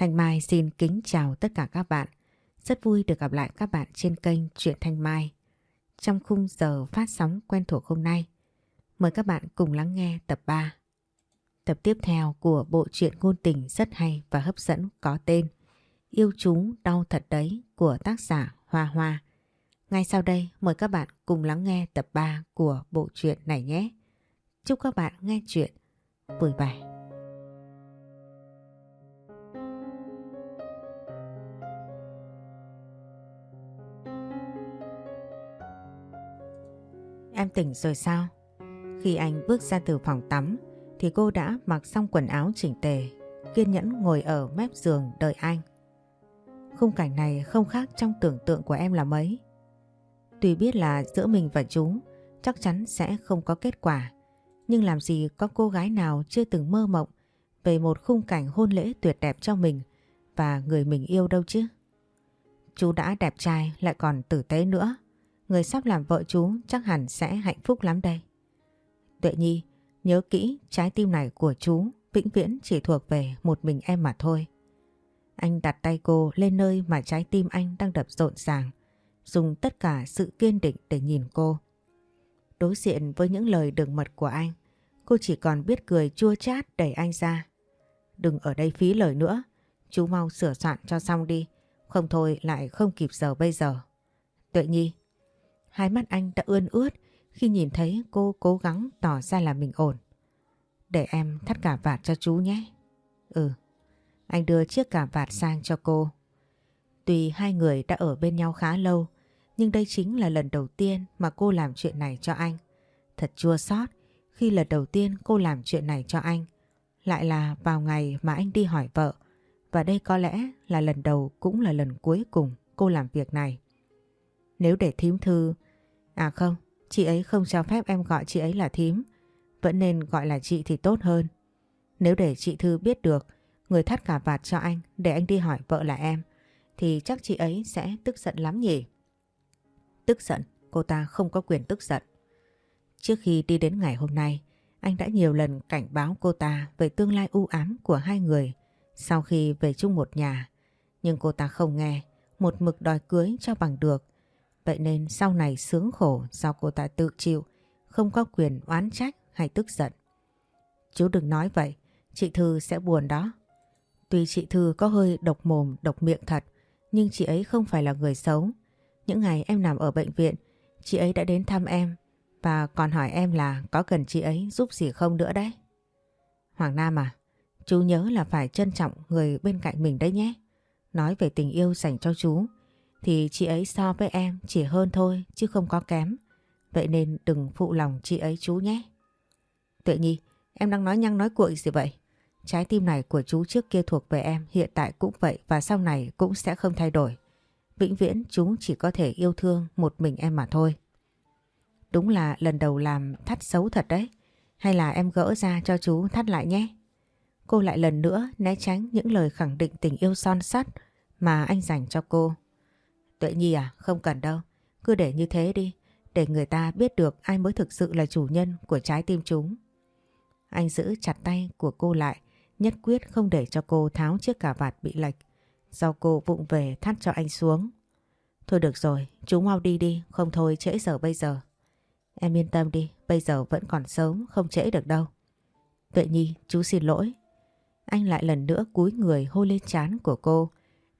Thanh Mai xin kính chào tất cả các bạn. Rất vui được gặp lại các bạn trên kênh Truyện Thanh Mai. Trong khung giờ phát sóng quen thuộc hôm nay, mời các bạn cùng lắng nghe tập 3. Tập tiếp theo của bộ truyện ngôn tình rất hay và hấp dẫn có tên Yêu chúng đau thật đấy của tác giả Hoa Hoa. Ngay sau đây mời các bạn cùng lắng nghe tập 3 của bộ truyện này nhé. Chúc các bạn nghe chuyện vui vẻ. Em tỉnh rồi sao? Khi anh bước ra từ phòng tắm thì cô đã mặc xong quần áo chỉnh tề, kiên nhẫn ngồi ở mép giường đợi anh. Khung cảnh này không khác trong tưởng tượng của em là mấy. Tuy biết là giữa mình và chú chắc chắn sẽ không có kết quả, nhưng làm gì có cô gái nào chưa từng mơ mộng về một khung cảnh hôn lễ tuyệt đẹp cho mình và người mình yêu đâu chứ. Chú đã đẹp trai lại còn tử tế nữa. Người sắp làm vợ chú chắc hẳn sẽ hạnh phúc lắm đây. Tuệ Nhi, nhớ kỹ trái tim này của chú vĩnh viễn chỉ thuộc về một mình em mà thôi. Anh đặt tay cô lên nơi mà trái tim anh đang đập rộn ràng, dùng tất cả sự kiên định để nhìn cô. Đối diện với những lời đường mật của anh, cô chỉ còn biết cười chua chát đẩy anh ra. Đừng ở đây phí lời nữa, chú mau sửa soạn cho xong đi, không thôi lại không kịp giờ bây giờ. Tuệ Nhi, hai mắt anh đã ươn ướt khi nhìn thấy cô cố gắng tỏ ra là mình ổn. Để em thắt cả vạt cho chú nhé. Ừ. Anh đưa chiếc cà vạt sang cho cô. Tuy hai người đã ở bên nhau khá lâu, nhưng đây chính là lần đầu tiên mà cô làm chuyện này cho anh. Thật chua xót khi lần đầu tiên cô làm chuyện này cho anh. Lại là vào ngày mà anh đi hỏi vợ. Và đây có lẽ là lần đầu cũng là lần cuối cùng cô làm việc này. Nếu để thím thư... À không, chị ấy không cho phép em gọi chị ấy là thím. Vẫn nên gọi là chị thì tốt hơn. Nếu để chị Thư biết được người thắt cả vạt cho anh để anh đi hỏi vợ là em thì chắc chị ấy sẽ tức giận lắm nhỉ. Tức giận, cô ta không có quyền tức giận. Trước khi đi đến ngày hôm nay, anh đã nhiều lần cảnh báo cô ta về tương lai u ám của hai người sau khi về chung một nhà. Nhưng cô ta không nghe, một mực đòi cưới cho bằng được. Vậy nên sau này sướng khổ do cô ta tự chịu, không có quyền oán trách hay tức giận. Chú đừng nói vậy, chị Thư sẽ buồn đó. Tuy chị Thư có hơi độc mồm, độc miệng thật, nhưng chị ấy không phải là người xấu. Những ngày em nằm ở bệnh viện, chị ấy đã đến thăm em và còn hỏi em là có cần chị ấy giúp gì không nữa đấy. Hoàng Nam à, chú nhớ là phải trân trọng người bên cạnh mình đấy nhé. Nói về tình yêu dành cho chú, thì chị ấy so với em chỉ hơn thôi chứ không có kém. Vậy nên đừng phụ lòng chị ấy chú nhé. Tuệ Nhi, em đang nói nhăng nói cuội gì vậy? Trái tim này của chú trước kia thuộc về em, hiện tại cũng vậy và sau này cũng sẽ không thay đổi. Vĩnh viễn chú chỉ có thể yêu thương một mình em mà thôi. Đúng là lần đầu làm thắt xấu thật đấy. Hay là em gỡ ra cho chú thắt lại nhé. Cô lại lần nữa né tránh những lời khẳng định tình yêu son sắt mà anh dành cho cô. Tuệ Nhi à, không cần đâu. Cứ để như thế đi, để người ta biết được ai mới thực sự là chủ nhân của trái tim chúng. Anh giữ chặt tay của cô lại, nhất quyết không để cho cô tháo chiếc cà vạt bị lệch. Do cô vụng về thắt cho anh xuống. Thôi được rồi, chú mau đi đi, không thôi trễ giờ bây giờ. Em yên tâm đi, bây giờ vẫn còn sớm, không trễ được đâu. Tuệ Nhi, chú xin lỗi. Anh lại lần nữa cúi người hôn lên trán của cô,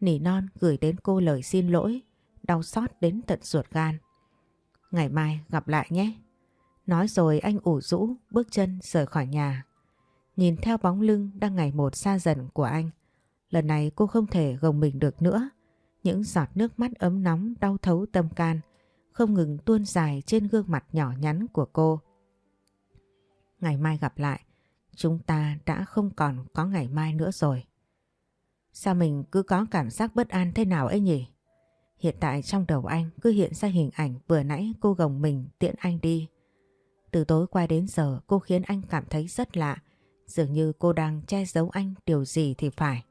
nỉ non gửi đến cô lời xin lỗi, đau xót đến tận ruột gan. Ngày mai gặp lại nhé. Nói rồi anh ủ rũ bước chân rời khỏi nhà. Nhìn theo bóng lưng đang ngày một xa dần của anh. Lần này cô không thể gồng mình được nữa. Những giọt nước mắt ấm nóng đau thấu tâm can không ngừng tuôn dài trên gương mặt nhỏ nhắn của cô. Ngày mai gặp lại, chúng ta đã không còn có ngày mai nữa rồi. Sao mình cứ có cảm giác bất an thế nào ấy nhỉ? Hiện tại trong đầu anh cứ hiện ra hình ảnh vừa nãy cô gồng mình tiện anh đi. Từ tối qua đến giờ, cô khiến anh cảm thấy rất lạ. Dường như cô đang che giấu anh điều gì thì phải.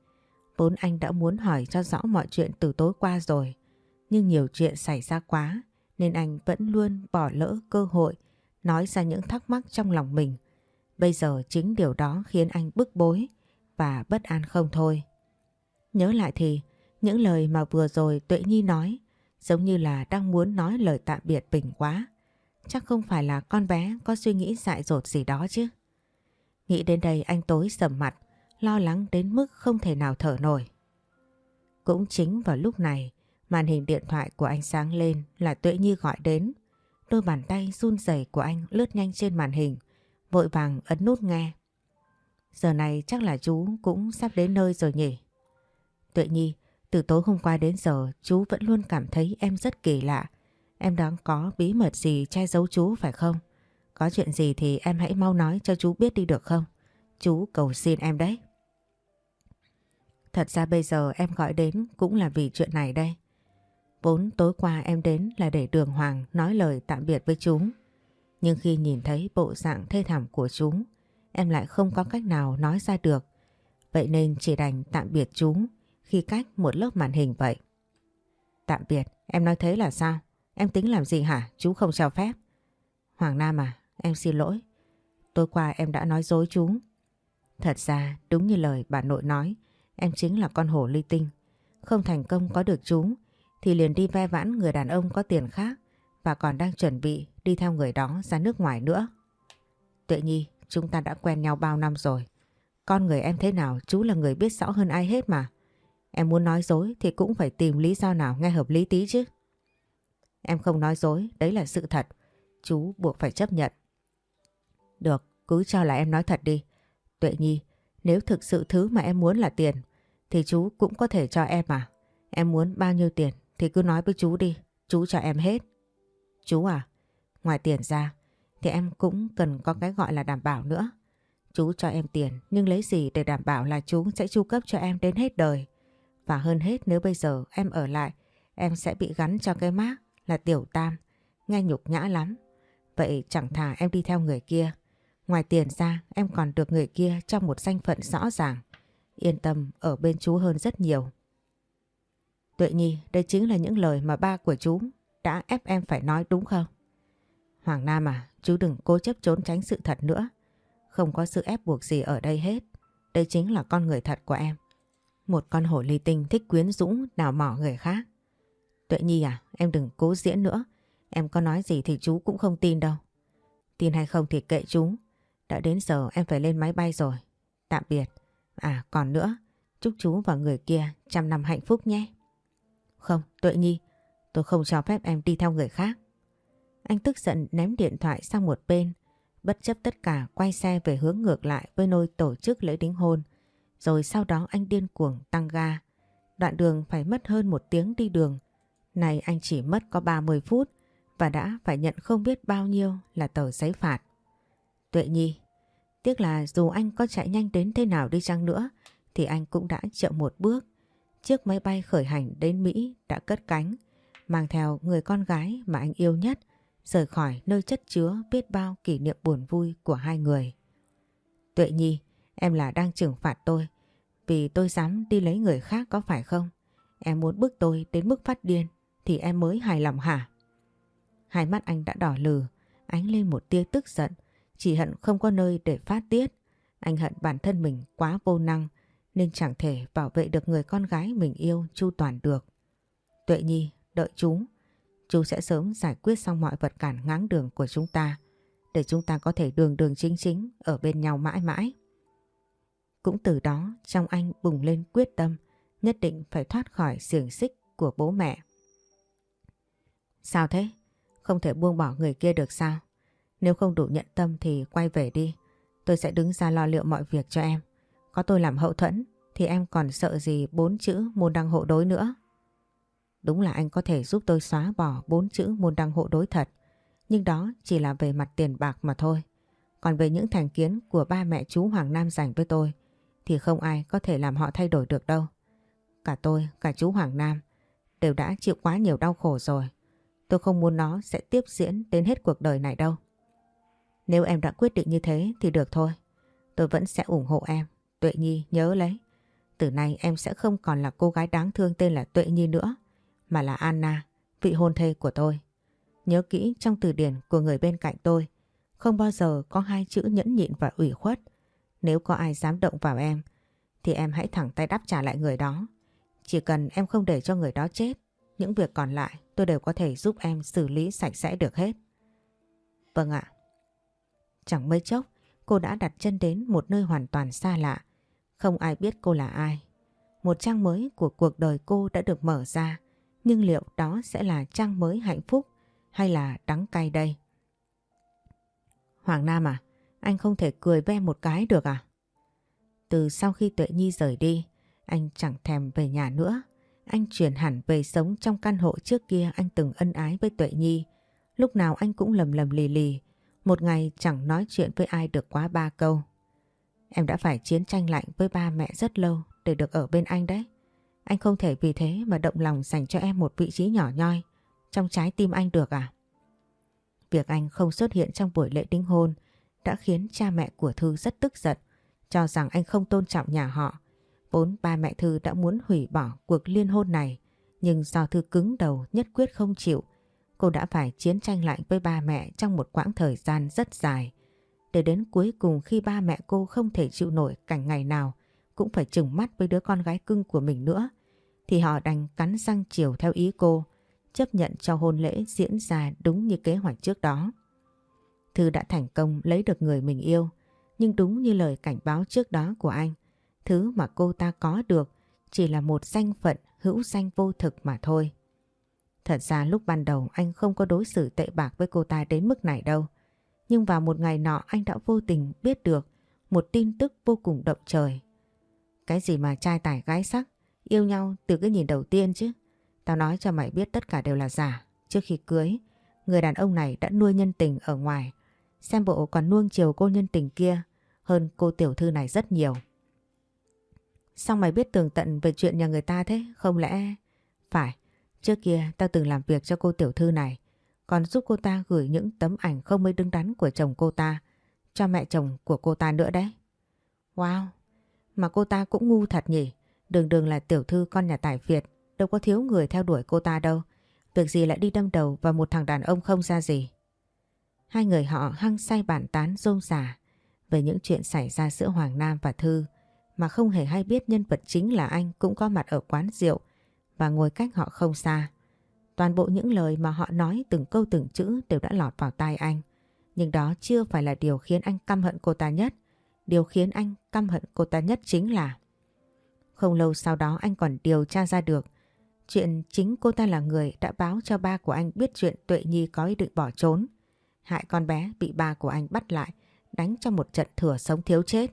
Vốn anh đã muốn hỏi cho rõ mọi chuyện từ tối qua rồi. Nhưng nhiều chuyện xảy ra quá, nên anh vẫn luôn bỏ lỡ cơ hội, nói ra những thắc mắc trong lòng mình. Bây giờ chính điều đó khiến anh bức bối và bất an không thôi. Nhớ lại thì những lời mà vừa rồi Tuệ Nhi nói giống như là đang muốn nói lời tạm biệt Bình quá. Chắc không phải là con bé có suy nghĩ dại dột gì đó chứ. Nghĩ đến đây anh tối sầm mặt, lo lắng đến mức không thể nào thở nổi. Cũng chính vào lúc này, màn hình điện thoại của anh sáng lên là Tuệ Nhi gọi đến. Đôi bàn tay run rẩy của anh lướt nhanh trên màn hình, vội vàng ấn nút nghe. Giờ này chắc là chú cũng sắp đến nơi rồi nhỉ? Tuệ Nhi, từ tối hôm qua đến giờ chú vẫn luôn cảm thấy em rất kỳ lạ. Em đang có bí mật gì che giấu chú phải không? Có chuyện gì thì em hãy mau nói cho chú biết đi được không? Chú cầu xin em đấy. Thật ra bây giờ em gọi đến cũng là vì chuyện này đây. Vốn tối qua em đến là để đường hoàng nói lời tạm biệt với chú. Nhưng khi nhìn thấy bộ dạng thê thảm của chú, em lại không có cách nào nói ra được. Vậy nên chỉ đành tạm biệt chú khi cách một lớp màn hình vậy. Tạm biệt, em nói thế là sao? Em tính làm gì hả? Chú không cho phép. Hoàng Nam à, em xin lỗi. Tối qua em đã nói dối chú. Thật ra, đúng như lời bà nội nói, em chính là con hổ ly tinh. Không thành công có được chú, thì liền đi ve vãn người đàn ông có tiền khác và còn đang chuẩn bị đi theo người đó ra nước ngoài nữa. Tuệ Nhi, chúng ta đã quen nhau bao năm rồi. Con người em thế nào chú là người biết rõ hơn ai hết mà. Em muốn nói dối thì cũng phải tìm lý do nào nghe hợp lý tí chứ. Em không nói dối, đấy là sự thật. Chú buộc phải chấp nhận. Được, cứ cho là em nói thật đi. Tuệ Nhi, nếu thực sự thứ mà em muốn là tiền, thì chú cũng có thể cho em mà. Em muốn bao nhiêu tiền thì cứ nói với chú đi, chú cho em hết. Chú à, ngoài tiền ra thì em cũng cần có cái gọi là đảm bảo nữa. Chú cho em tiền nhưng lấy gì để đảm bảo là chú sẽ chu cấp cho em đến hết đời. Và hơn hết nếu bây giờ em ở lại, em sẽ bị gắn cho cái mác là tiểu tam, nghe nhục nhã lắm. Vậy chẳng thà em đi theo người kia. Ngoài tiền ra em còn được người kia trong một danh phận rõ ràng. Yên tâm ở bên chú hơn rất nhiều. Tuệ Nhi, đây chính là những lời mà ba của chú đã ép em phải nói đúng không? Hoàng Nam à, chú đừng cố chấp trốn tránh sự thật nữa. Không có sự ép buộc gì ở đây hết. Đây chính là con người thật của em. Một con hổ ly tinh thích quyến rũ nào mỏ người khác. Tuệ Nhi à, em đừng cố diễn nữa. Em có nói gì thì chú cũng không tin đâu. Tin hay không thì kệ chú. Đã đến giờ em phải lên máy bay rồi. Tạm biệt. À còn nữa, chúc chú và người kia trăm năm hạnh phúc nhé. Không, Tuệ Nhi, tôi không cho phép em đi theo người khác. Anh tức giận ném điện thoại sang một bên, bất chấp tất cả quay xe về hướng ngược lại với nơi tổ chức lễ đính hôn. Rồi sau đó anh điên cuồng tăng ga. Đoạn đường phải mất hơn một tiếng đi đường. Này anh chỉ mất có 30 phút và đã phải nhận không biết bao nhiêu là tờ giấy phạt. Tuệ Nhi, tiếc là dù anh có chạy nhanh đến thế nào đi chăng nữa thì anh cũng đã chậm một bước. Chiếc máy bay khởi hành đến Mỹ đã cất cánh, mang theo người con gái mà anh yêu nhất rời khỏi nơi chất chứa biết bao kỷ niệm buồn vui của hai người. Tuệ Nhi, em là đang trừng phạt tôi vì tôi dám đi lấy người khác có phải không? Em muốn bức tôi đến mức phát điên thì em mới hài lòng hả? Hai mắt anh đã đỏ lừ, ánh lên một tia tức giận, chỉ hận không có nơi để phát tiết. Anh hận bản thân mình quá vô năng nên chẳng thể bảo vệ được người con gái mình yêu chu toàn được. Tuệ Nhi, đợi chú. Chú sẽ sớm giải quyết xong mọi vật cản ngáng đường của chúng ta để chúng ta có thể đường đường chính chính ở bên nhau mãi mãi. Cũng từ đó, trong anh bùng lên quyết tâm, nhất định phải thoát khỏi xiềng xích của bố mẹ. Sao thế? Không thể buông bỏ người kia được sao? Nếu không đủ nhận tâm thì quay về đi. Tôi sẽ đứng ra lo liệu mọi việc cho em. Có tôi làm hậu thuẫn, thì em còn sợ gì bốn chữ môn đăng hộ đối nữa. Đúng là anh có thể giúp tôi xóa bỏ bốn chữ môn đăng hộ đối thật. Nhưng đó chỉ là về mặt tiền bạc mà thôi. Còn về những thành kiến của ba mẹ chú Hoàng Nam dành với tôi thì không ai có thể làm họ thay đổi được đâu. Cả tôi, cả chú Hoàng Nam đều đã chịu quá nhiều đau khổ rồi. Tôi không muốn nó sẽ tiếp diễn đến hết cuộc đời này đâu. Nếu em đã quyết định như thế thì được thôi. Tôi vẫn sẽ ủng hộ em. Tuệ Nhi nhớ lấy. Từ nay em sẽ không còn là cô gái đáng thương tên là Tuệ Nhi nữa. Mà là Anna, vị hôn thê của tôi. Nhớ kỹ trong từ điển của người bên cạnh tôi. Không bao giờ có hai chữ nhẫn nhịn và ủy khuất. Nếu có ai dám động vào em thì em hãy thẳng tay đáp trả lại người đó. Chỉ cần em không để cho người đó chết, những việc còn lại tôi đều có thể giúp em xử lý sạch sẽ được hết. Vâng ạ. Chẳng mấy chốc, cô đã đặt chân đến một nơi hoàn toàn xa lạ. Không ai biết cô là ai. Một trang mới của cuộc đời cô đã được mở ra. Nhưng liệu đó sẽ là trang mới hạnh phúc hay là đắng cay đây? Hoàng Nam à, anh không thể cười với em một cái được à? Từ sau khi Tuệ Nhi rời đi, anh chẳng thèm về nhà nữa. Anh chuyển hẳn về sống trong căn hộ trước kia anh từng ân ái với Tuệ Nhi. Lúc nào anh cũng lầm lầm lì lì. Một ngày chẳng nói chuyện với ai được quá ba câu. Em đã phải chiến tranh lạnh với ba mẹ rất lâu để được ở bên anh đấy. Anh không thể vì thế mà động lòng dành cho em một vị trí nhỏ nhoi trong trái tim anh được à? Việc anh không xuất hiện trong buổi lễ đính hôn đã khiến cha mẹ của Thư rất tức giận, cho rằng anh không tôn trọng nhà họ. Vốn ba mẹ Thư đã muốn hủy bỏ cuộc liên hôn này, nhưng do Thư cứng đầu nhất quyết không chịu, cô đã phải chiến tranh lạnh với ba mẹ trong một quãng thời gian rất dài. Để đến cuối cùng khi ba mẹ cô không thể chịu nổi cảnh ngày nào cũng phải trừng mắt với đứa con gái cưng của mình nữa, thì họ đành cắn răng chiều theo ý cô, chấp nhận cho hôn lễ diễn ra đúng như kế hoạch trước đó. Thư đã thành công lấy được người mình yêu, nhưng đúng như lời cảnh báo trước đó của anh, thứ mà cô ta có được chỉ là một danh phận hữu danh vô thực mà thôi. Thật ra lúc ban đầu anh không có đối xử tệ bạc với cô ta đến mức này đâu. Nhưng vào một ngày nọ anh đã vô tình biết được một tin tức vô cùng động trời. Cái gì mà trai tài gái sắc, yêu nhau từ cái nhìn đầu tiên chứ. Tao nói cho mày biết tất cả đều là giả. Trước khi cưới, người đàn ông này đã nuôi nhân tình ở ngoài. Xem bộ còn nuông chiều cô nhân tình kia hơn cô tiểu thư này rất nhiều. Sao mày biết tường tận về chuyện nhà người ta thế? Không lẽ... Phải, trước kia tao từng làm việc cho cô tiểu thư này. Còn giúp cô ta gửi những tấm ảnh không mấy đứng đắn của chồng cô ta cho mẹ chồng của cô ta nữa đấy. Wow, mà cô ta cũng ngu thật nhỉ. Đường đường là tiểu thư con nhà tài Việt Đâu có thiếu người theo đuổi cô ta đâu. Việc gì lại đi đâm đầu vào một thằng đàn ông không ra gì. Hai người họ hăng say bản tán rôm rả về những chuyện xảy ra giữa Hoàng Nam và Thư, mà không hề hay biết nhân vật chính là anh cũng có mặt ở quán rượu và ngồi cách họ không xa. Toàn bộ những lời mà họ nói, từng câu từng chữ đều đã lọt vào tai anh. Nhưng đó chưa phải là điều khiến anh căm hận cô ta nhất. Điều khiến anh căm hận cô ta nhất chính là Không lâu sau đó anh còn điều tra ra được Chuyện chính cô ta là người đã báo cho ba của anh biết chuyện Tuệ Nhi có ý định bỏ trốn. Hại con bé bị ba của anh bắt lại, đánh trong một trận thừa sống thiếu chết.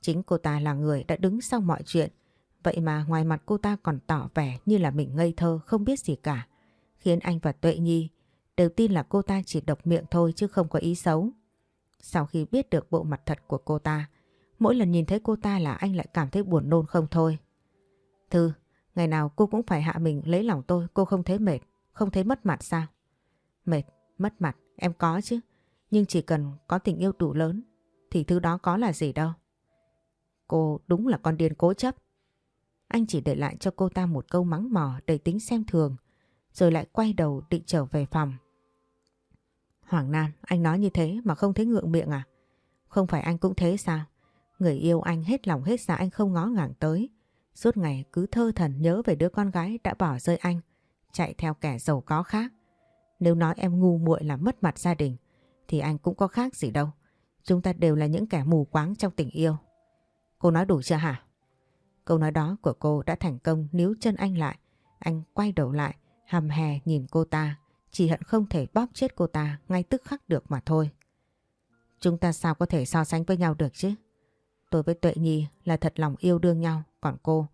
Chính cô ta là người đã đứng sau mọi chuyện. Vậy mà ngoài mặt cô ta còn tỏ vẻ như là mình ngây thơ không biết gì cả. Khiến anh và Tuệ Nhi đều tin là cô ta chỉ độc miệng thôi chứ không có ý xấu. Sau khi biết được bộ mặt thật của cô ta, mỗi lần nhìn thấy cô ta là anh lại cảm thấy buồn nôn không thôi. Thư, Ngày nào cô cũng phải hạ mình lấy lòng tôi, cô không thấy mệt, không thấy mất mặt sao? Mệt, mất mặt, em có chứ. Nhưng chỉ cần có tình yêu đủ lớn, thì thứ đó có là gì đâu. Cô đúng là con điên cố chấp. Anh chỉ để lại cho cô ta một câu mắng mỏ đầy tính xem thường, rồi lại quay đầu định trở về phòng. Hoàng Nam, anh nói như thế mà không thấy ngượng miệng à? Không phải anh cũng thế sao? Người yêu anh hết lòng hết dạ anh không ngó ngàng tới. Suốt ngày cứ thơ thần nhớ về đứa con gái đã bỏ rơi anh, chạy theo kẻ giàu có khác. Nếu nói em ngu muội là mất mặt gia đình, thì anh cũng có khác gì đâu. Chúng ta đều là những kẻ mù quáng trong tình yêu. Cô nói đủ chưa hả? Câu nói đó của cô đã thành công níu chân anh lại. Anh quay đầu lại, hầm hè nhìn cô ta, chỉ hận không thể bóp chết cô ta ngay tức khắc được mà thôi. Chúng ta sao có thể so sánh với nhau được chứ? Tôi với Tuệ Nhi là thật lòng yêu đương nhau, còn cô,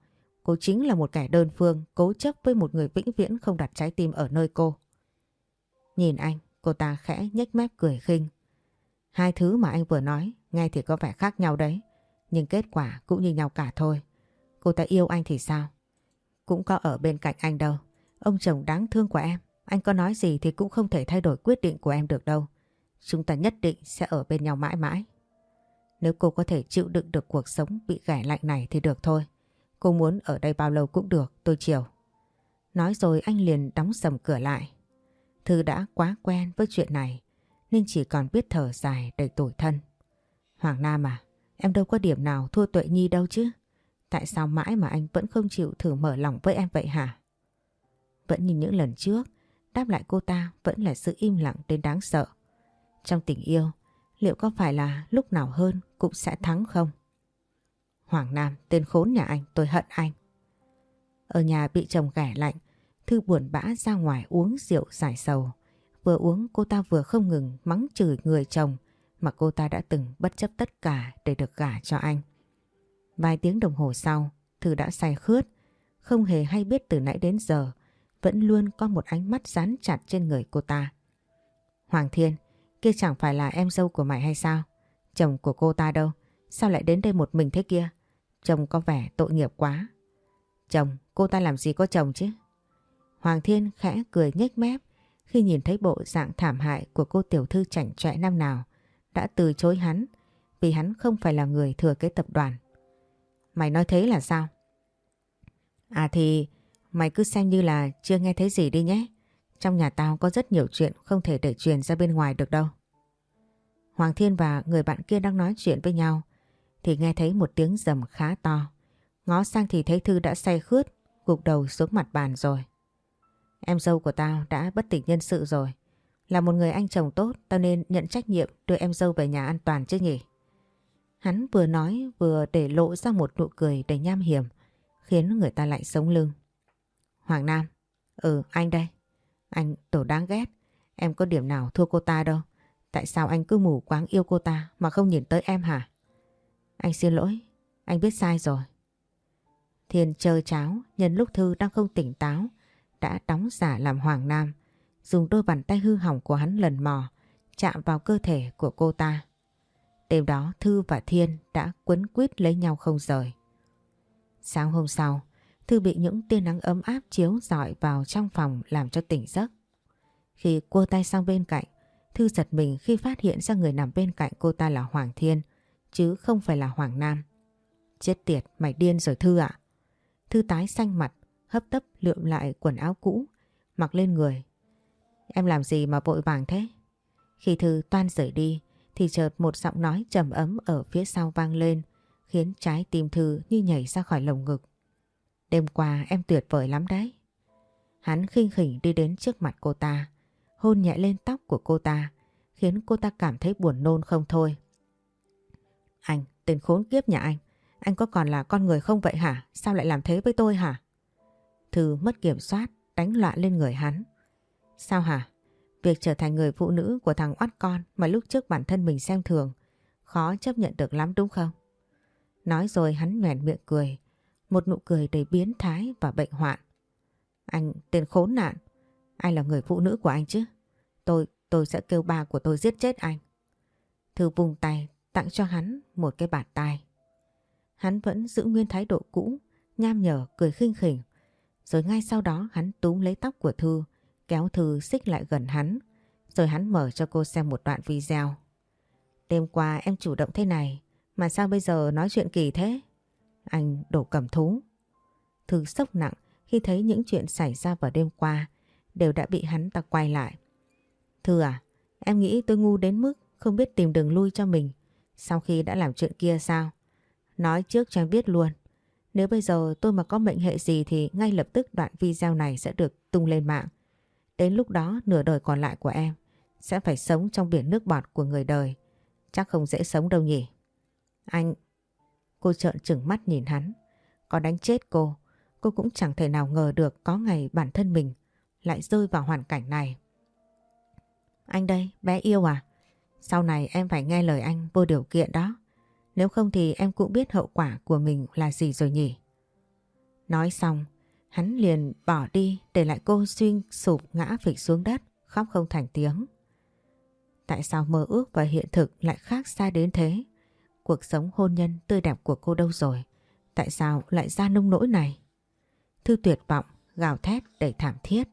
cô chính là một kẻ đơn phương cố chấp với một người vĩnh viễn không đặt trái tim ở nơi cô. Nhìn anh, cô ta khẽ nhếch mép cười khinh. Hai thứ mà anh vừa nói, nghe thì có vẻ khác nhau đấy, nhưng kết quả cũng như nhau cả thôi. Cô ta yêu anh thì sao? Cũng có ở bên cạnh anh đâu. Ông chồng đáng thương của em, anh có nói gì thì cũng không thể thay đổi quyết định của em được đâu. Chúng ta nhất định sẽ ở bên nhau mãi mãi. Nếu cô có thể chịu đựng được cuộc sống bị ghẻ lạnh này thì được thôi. Cô muốn ở đây bao lâu cũng được, tôi chiều. Nói rồi anh liền đóng sầm cửa lại. Thư đã quá quen với chuyện này nên chỉ còn biết thở dài đầy tủi thân. Hoàng Nam à, em đâu có điểm nào thua Tuệ Nhi đâu chứ. Tại sao mãi mà anh vẫn không chịu thử mở lòng với em vậy hả? Vẫn như những lần trước, đáp lại cô ta vẫn là sự im lặng đến đáng sợ. Trong tình yêu, liệu có phải là lúc nào hơn cũng sẽ thắng không? Hoàng Nam, tên khốn nhà anh, tôi hận anh. Ở nhà bị chồng ghẻ lạnh, Thư buồn bã ra ngoài uống rượu giải sầu. Vừa uống cô ta vừa không ngừng mắng chửi người chồng mà cô ta đã từng bất chấp tất cả để được gả cho anh. Vài tiếng đồng hồ sau, Thư đã say khướt, không hề hay biết từ nãy đến giờ, vẫn luôn có một ánh mắt dán chặt trên người cô ta. Hoàng Thiên, kia chẳng phải là em dâu của mày hay sao? Chồng của cô ta đâu? Sao lại đến đây một mình thế kia? Chồng có vẻ tội nghiệp quá. Chồng, cô ta làm gì có chồng chứ? Hoàng Thiên khẽ cười nhếch mép khi nhìn thấy bộ dạng thảm hại của cô tiểu thư chảnh chọe năm nào đã từ chối hắn vì hắn không phải là người thừa kế tập đoàn. Mày nói thế là sao? À thì mày cứ xem như là chưa nghe thấy gì đi nhé. Trong nhà tao có rất nhiều chuyện không thể để truyền ra bên ngoài được đâu. Hoàng Thiên và người bạn kia đang nói chuyện với nhau thì nghe thấy một tiếng rầm khá to. Ngó sang thì thấy Thư đã say khướt, gục đầu xuống mặt bàn rồi. Em dâu của tao đã bất tỉnh nhân sự rồi. Là một người anh chồng tốt, tao nên nhận trách nhiệm đưa em dâu về nhà an toàn chứ nhỉ? Hắn vừa nói vừa để lộ ra một nụ cười đầy nham hiểm, khiến người ta lại sống lưng. Hoàng Nam, ừ anh đây. Anh tổ đáng ghét, em có điểm nào thua cô ta đâu. Tại sao anh cứ mù quáng yêu cô ta mà không nhìn tới em hả? Anh xin lỗi, anh biết sai rồi. Thiên chơi cháo, nhân lúc Thư đang không tỉnh táo, đã đóng giả làm Hoàng Nam, dùng đôi bàn tay hư hỏng của hắn lần mò, chạm vào cơ thể của cô ta. Đêm đó Thư và Thiên đã quấn quýt lấy nhau không rời. Sáng hôm sau, Thư bị những tia nắng ấm áp chiếu rọi vào trong phòng làm cho tỉnh giấc. Khi cô tay sang bên cạnh, Thư giật mình khi phát hiện ra người nằm bên cạnh cô ta là Hoàng Thiên, chứ không phải là Hoàng Nam. Chết tiệt, mày điên rồi Thư ạ. Thư tái xanh mặt, hấp tấp lượm lại quần áo cũ, mặc lên người. Em làm gì mà vội vàng thế? Khi Thư toan rời đi, thì chợt một giọng nói trầm ấm ở phía sau vang lên, khiến trái tim Thư như nhảy ra khỏi lồng ngực. Đêm qua em tuyệt vời lắm đấy. Hắn khinh khỉnh đi đến trước mặt cô ta, hôn nhẹ lên tóc của cô ta, khiến cô ta cảm thấy buồn nôn không thôi. Anh, tên khốn kiếp nhà anh, anh có còn là con người không vậy hả? Sao lại làm thế với tôi hả? Thư mất kiểm soát, đánh loạn lên người hắn. Sao hả? Việc trở thành người phụ nữ của thằng oát con mà lúc trước bản thân mình xem thường, khó chấp nhận được lắm đúng không? Nói rồi hắn nhoèn miệng cười, một nụ cười đầy biến thái và bệnh hoạn. Anh tên khốn nạn, ai là người phụ nữ của anh chứ? Tôi, tôi sẽ kêu ba của tôi giết chết anh. Thư vùng tay tặng cho hắn một cái bàn tay. Hắn vẫn giữ nguyên thái độ cũ, nham nhở cười khinh khỉnh. Rồi ngay sau đó hắn túm lấy tóc của Thư, kéo Thư xích lại gần hắn. Rồi hắn mở cho cô xem một đoạn video. Đêm qua em chủ động thế này, mà sao bây giờ nói chuyện kỳ thế? Anh đổ cầm thú. Thư sốc nặng khi thấy những chuyện xảy ra vào đêm qua đều đã bị hắn ta quay lại. Thư à, em nghĩ tôi ngu đến mức không biết tìm đường lui cho mình sau khi đã làm chuyện kia sao? Nói trước cho em biết luôn. Nếu bây giờ tôi mà có mệnh hệ gì thì ngay lập tức đoạn video này sẽ được tung lên mạng. Đến lúc đó nửa đời còn lại của em sẽ phải sống trong biển nước bọt của người đời. Chắc không dễ sống đâu nhỉ. Anh... Cô trợn trừng mắt nhìn hắn. Có đánh chết cô, cô cũng chẳng thể nào ngờ được có ngày bản thân mình lại rơi vào hoàn cảnh này. Anh đây, bé yêu à? Sau này em phải nghe lời anh vô điều kiện đó. Nếu không thì em cũng biết hậu quả của mình là gì rồi nhỉ. Nói xong, hắn liền bỏ đi để lại cô xuyên sụp ngã phịch xuống đất, khóc không thành tiếng. Tại sao mơ ước và hiện thực lại khác xa đến thế? Cuộc sống hôn nhân tươi đẹp của cô đâu rồi? Tại sao lại ra nông nỗi này? Thư tuyệt vọng, gào thét đầy thảm thiết.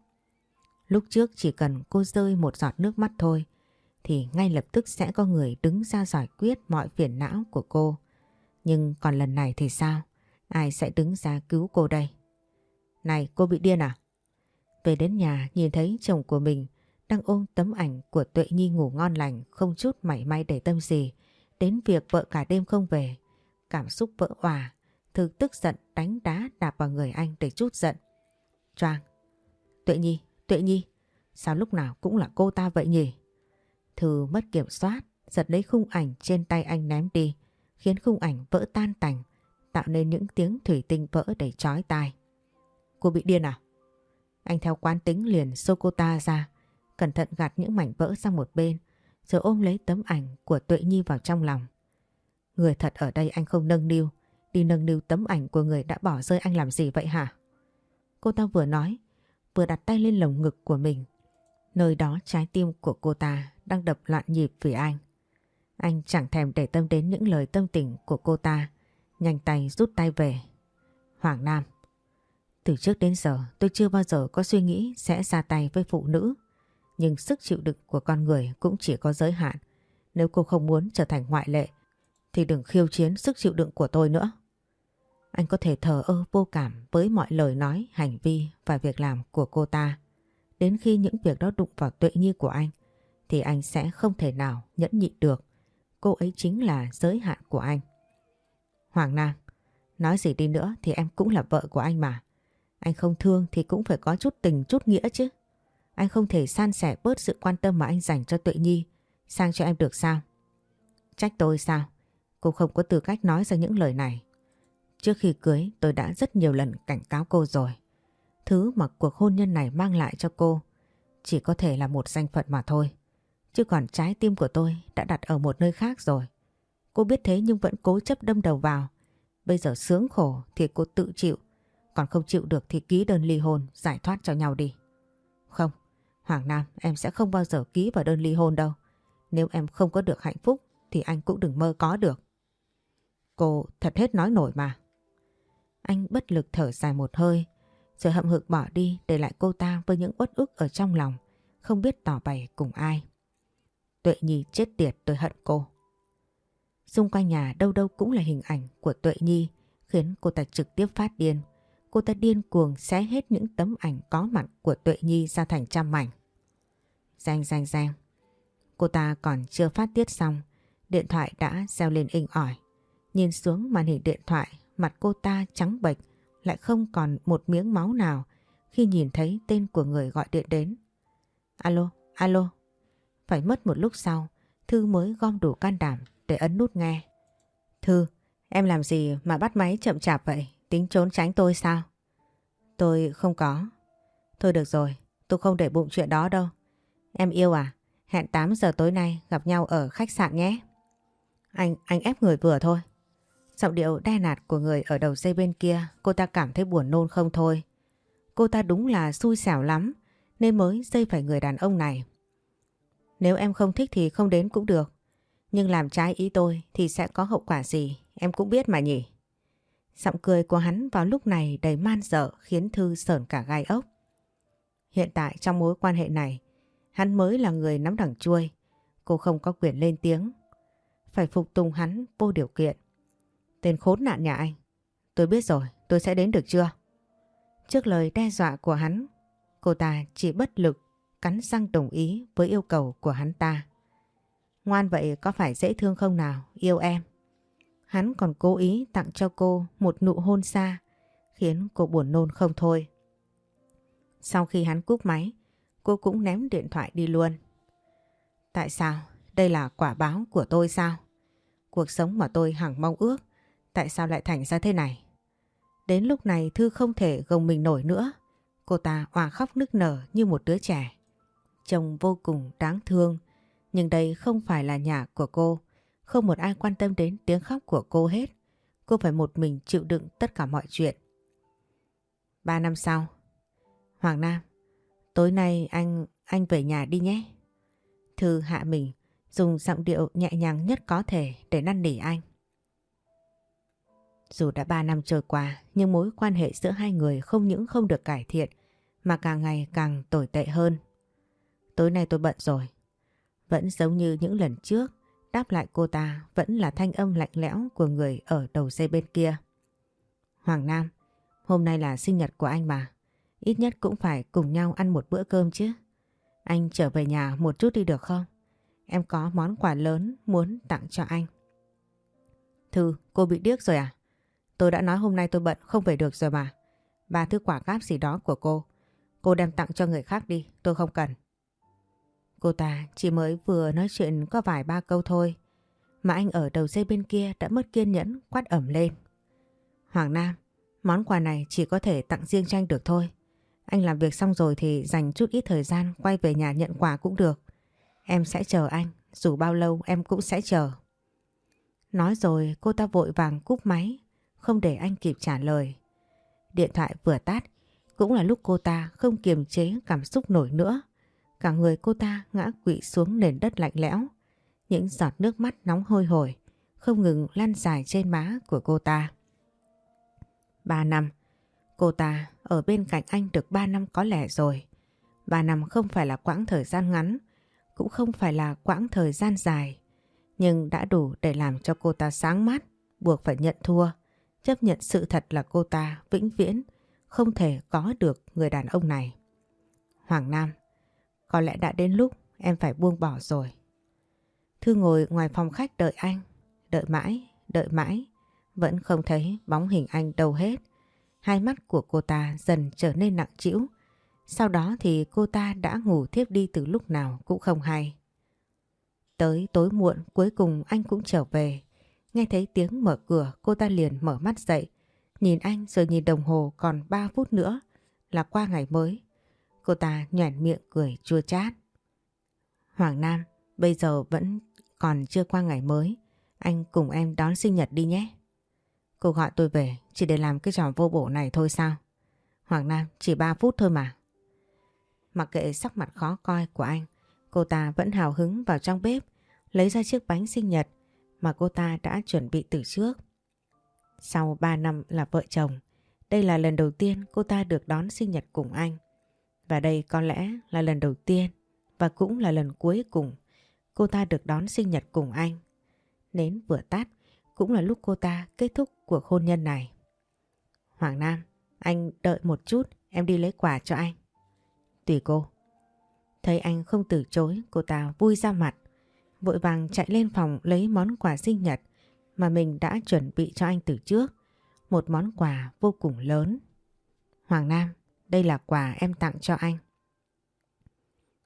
Lúc trước chỉ cần cô rơi một giọt nước mắt thôi thì ngay lập tức sẽ có người đứng ra giải quyết mọi phiền não của cô. Nhưng còn lần này thì sao? Ai sẽ đứng ra cứu cô đây? Này cô bị điên à? Về đến nhà nhìn thấy chồng của mình đang ôm tấm ảnh của Tuệ Nhi ngủ ngon lành không chút mảy may để tâm gì đến việc vợ cả đêm không về. Cảm xúc vỡ hòa, Thư tức giận đánh đá đạp vào người anh để chút giận. Choang. Tuệ Nhi, Tuệ Nhi, sao lúc nào cũng là cô ta vậy nhỉ? Thư mất kiểm soát, giật lấy khung ảnh trên tay anh ném đi, khiến khung ảnh vỡ tan tành, tạo nên những tiếng thủy tinh vỡ đầy chói tai. Cô bị điên à? Anh theo quán tính liền xô cô ta ra, cẩn thận gạt những mảnh vỡ sang một bên, rồi ôm lấy tấm ảnh của Tuệ Nhi vào trong lòng. Người thật ở đây anh không nâng niu, đi nâng niu tấm ảnh của người đã bỏ rơi anh làm gì vậy hả? Cô ta vừa nói, vừa đặt tay lên lồng ngực của mình. Nơi đó trái tim của cô ta đang đập loạn nhịp vì anh. Anh chẳng thèm để tâm đến những lời tâm tình của cô ta, nhanh tay rút tay về. Hoàng Nam Từ trước đến giờ tôi chưa bao giờ có suy nghĩ sẽ ra tay với phụ nữ. Nhưng sức chịu đựng của con người cũng chỉ có giới hạn. Nếu cô không muốn trở thành ngoại lệ thì đừng khiêu chiến sức chịu đựng của tôi nữa. Anh có thể thờ ơ vô cảm với mọi lời nói, hành vi và việc làm của cô ta. Đến khi những việc đó đụng vào tuệ nhi của anh thì anh sẽ không thể nào nhẫn nhịn được. Cô ấy chính là giới hạn của anh. Hoàng Nam, nói gì đi nữa thì em cũng là vợ của anh mà. Anh không thương thì cũng phải có chút tình chút nghĩa chứ. Anh không thể san sẻ bớt sự quan tâm mà anh dành cho Tuệ Nhi sang cho em được sao? Trách tôi sao? Cô không có tư cách nói ra những lời này. Trước khi cưới tôi đã rất nhiều lần cảnh cáo cô rồi. Thứ mà cuộc hôn nhân này mang lại cho cô chỉ có thể là một danh phận mà thôi. Chứ còn trái tim của tôi đã đặt ở một nơi khác rồi. Cô biết thế nhưng vẫn cố chấp đâm đầu vào. Bây giờ sướng khổ thì cô tự chịu. Còn không chịu được thì ký đơn ly hôn giải thoát cho nhau đi. Không, Hoàng Nam em sẽ không bao giờ ký vào đơn ly hôn đâu. Nếu em không có được hạnh phúc thì anh cũng đừng mơ có được. Cô thật hết nói nổi mà. Anh bất lực thở dài một hơi, rồi hậm hực bỏ đi để lại cô ta với những uất ức ở trong lòng, không biết tỏ bày cùng ai. Tuệ Nhi chết tiệt tôi hận cô. Xung quanh nhà đâu đâu cũng là hình ảnh của Tuệ Nhi khiến cô ta trực tiếp phát điên. Cô ta điên cuồng xé hết những tấm ảnh có mặt của Tuệ Nhi ra thành trăm mảnh. Danh danh danh. Cô ta còn chưa phát tiết xong, điện thoại đã reo lên inh ỏi. Nhìn xuống màn hình điện thoại, mặt cô ta trắng bệch, lại không còn một miếng máu nào khi nhìn thấy tên của người gọi điện đến. Alo, alo. Phải mất một lúc sau, Thư mới gom đủ can đảm để ấn nút nghe. Thư, em làm gì mà bắt máy chậm chạp vậy? Tính trốn tránh tôi sao? Tôi không có. Thôi được rồi, tôi không để bụng chuyện đó đâu. Em yêu à? Hẹn 8 giờ tối nay gặp nhau ở khách sạn nhé. Anh, anh ép người vừa thôi. Giọng điệu đe nạt của người ở đầu dây bên kia cô ta cảm thấy buồn nôn không thôi. Cô ta đúng là xui xẻo lắm nên mới dây phải người đàn ông này. Nếu em không thích thì không đến cũng được. Nhưng làm trái ý tôi thì sẽ có hậu quả gì em cũng biết mà nhỉ. Giọng cười của hắn vào lúc này đầy man dợ khiến Thư sởn cả gai ốc. Hiện tại trong mối quan hệ này, hắn mới là người nắm đằng chuôi. Cô không có quyền lên tiếng. Phải phục tùng hắn vô điều kiện. Tên khốn nạn nhà anh. Tôi biết rồi, tôi sẽ đến được chưa? Trước lời đe dọa của hắn, cô ta chỉ bất lực cắn răng đồng ý với yêu cầu của hắn ta. Ngoan vậy có phải dễ thương không nào, yêu em? Hắn còn cố ý tặng cho cô một nụ hôn xa, khiến cô buồn nôn không thôi. Sau khi hắn cúp máy, cô cũng ném điện thoại đi luôn. Tại sao? Đây là quả báo của tôi sao? Cuộc sống mà tôi hằng mong ước, tại sao lại thành ra thế này? Đến lúc này Thư không thể gồng mình nổi nữa. Cô ta òa khóc nức nở như một đứa trẻ. Chồng vô cùng đáng thương, nhưng đây không phải là nhà của cô. Không một ai quan tâm đến tiếng khóc của cô hết. Cô phải một mình chịu đựng tất cả mọi chuyện. Ba năm sau. Hoàng Nam, tối nay anh anh về nhà đi nhé. Thư hạ mình, dùng giọng điệu nhẹ nhàng nhất có thể để năn nỉ anh. Dù đã ba năm trôi qua, nhưng mối quan hệ giữa hai người không những không được cải thiện, mà càng ngày càng tồi tệ hơn. Tối nay tôi bận rồi. Vẫn giống như những lần trước, Đáp lại cô ta vẫn là thanh âm lạnh lẽo của người ở đầu dây bên kia. Hoàng Nam, hôm nay là sinh nhật của anh mà. Ít nhất cũng phải cùng nhau ăn một bữa cơm chứ. Anh trở về nhà một chút đi được không? Em có món quà lớn muốn tặng cho anh. Thư, cô bị điếc rồi à? Tôi đã nói hôm nay tôi bận không về được rồi mà. Ba thứ quả cáp gì đó của cô. Cô đem tặng cho người khác đi, tôi không cần. Cô ta chỉ mới vừa nói chuyện có vài ba câu thôi. Mà anh ở đầu dây bên kia đã mất kiên nhẫn quát ẩm lên. Hoàng Nam, món quà này chỉ có thể tặng riêng cho anh được thôi. Anh làm việc xong rồi thì dành chút ít thời gian quay về nhà nhận quà cũng được. Em sẽ chờ anh, dù bao lâu em cũng sẽ chờ. Nói rồi cô ta vội vàng cúp máy, không để anh kịp trả lời. Điện thoại vừa tắt, cũng là lúc cô ta không kiềm chế cảm xúc nổi nữa. Cả người cô ta ngã quỵ xuống nền đất lạnh lẽo. Những giọt nước mắt nóng hôi hổi, không ngừng lan dài trên má của cô ta. Ba năm, cô ta ở bên cạnh anh được ba năm có lẽ rồi. Ba năm không phải là quãng thời gian ngắn, cũng không phải là quãng thời gian dài nhưng đã đủ để làm cho cô ta sáng mắt, buộc phải nhận thua, chấp nhận sự thật là cô ta vĩnh viễn không thể có được người đàn ông này. Hoàng Nam, có lẽ đã đến lúc em phải buông bỏ rồi. Thư ngồi ngoài phòng khách đợi anh, đợi mãi, đợi mãi, vẫn không thấy bóng hình anh đâu hết. Hai mắt của cô ta dần trở nên nặng trĩu. Sau đó thì cô ta đã ngủ thiếp đi từ lúc nào cũng không hay. Tới tối muộn cuối cùng anh cũng trở về. Nghe thấy tiếng mở cửa cô ta liền mở mắt dậy. Nhìn anh rồi nhìn đồng hồ còn 3 phút nữa là qua ngày mới. Cô ta nhoẻn miệng cười chua chát. Hoàng Nam, bây giờ vẫn còn chưa qua ngày mới. Anh cùng em đón sinh nhật đi nhé. Cô gọi tôi về chỉ để làm cái trò vô bổ này thôi sao? Hoàng Nam chỉ 3 phút thôi mà. Mặc kệ sắc mặt khó coi của anh, Cô ta vẫn hào hứng vào trong bếp lấy ra chiếc bánh sinh nhật mà cô ta đã chuẩn bị từ trước. Sau 3 năm là vợ chồng, đây là lần đầu tiên cô ta được đón sinh nhật cùng anh. Và đây có lẽ là lần đầu tiên và cũng là lần cuối cùng cô ta được đón sinh nhật cùng anh. Nến vừa tắt cũng là lúc cô ta kết thúc cuộc hôn nhân này. Hoàng Nam, anh đợi một chút, em đi lấy quà cho anh. Tùy cô. Thấy anh không từ chối, cô ta vui ra mặt. Vội vàng chạy lên phòng lấy món quà sinh nhật mà mình đã chuẩn bị cho anh từ trước. Một món quà vô cùng lớn. Hoàng Nam, đây là quà em tặng cho anh.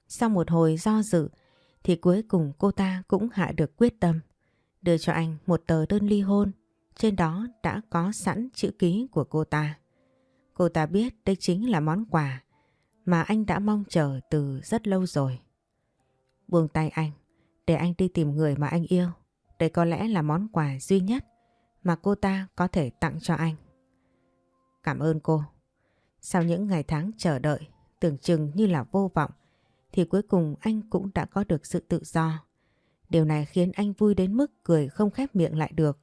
Sau một hồi do dự thì cuối cùng cô ta cũng hạ được quyết tâm. Đưa cho anh một tờ đơn ly hôn. Trên đó đã có sẵn chữ ký của cô ta. Cô ta biết đây chính là món quà mà anh đã mong chờ từ rất lâu rồi. Buông tay anh, để anh đi tìm người mà anh yêu. Đây có lẽ là món quà duy nhất mà cô ta có thể tặng cho anh. Cảm ơn cô. Sau những ngày tháng chờ đợi, tưởng chừng như là vô vọng, thì cuối cùng anh cũng đã có được sự tự do. Điều này khiến anh vui đến mức cười không khép miệng lại được,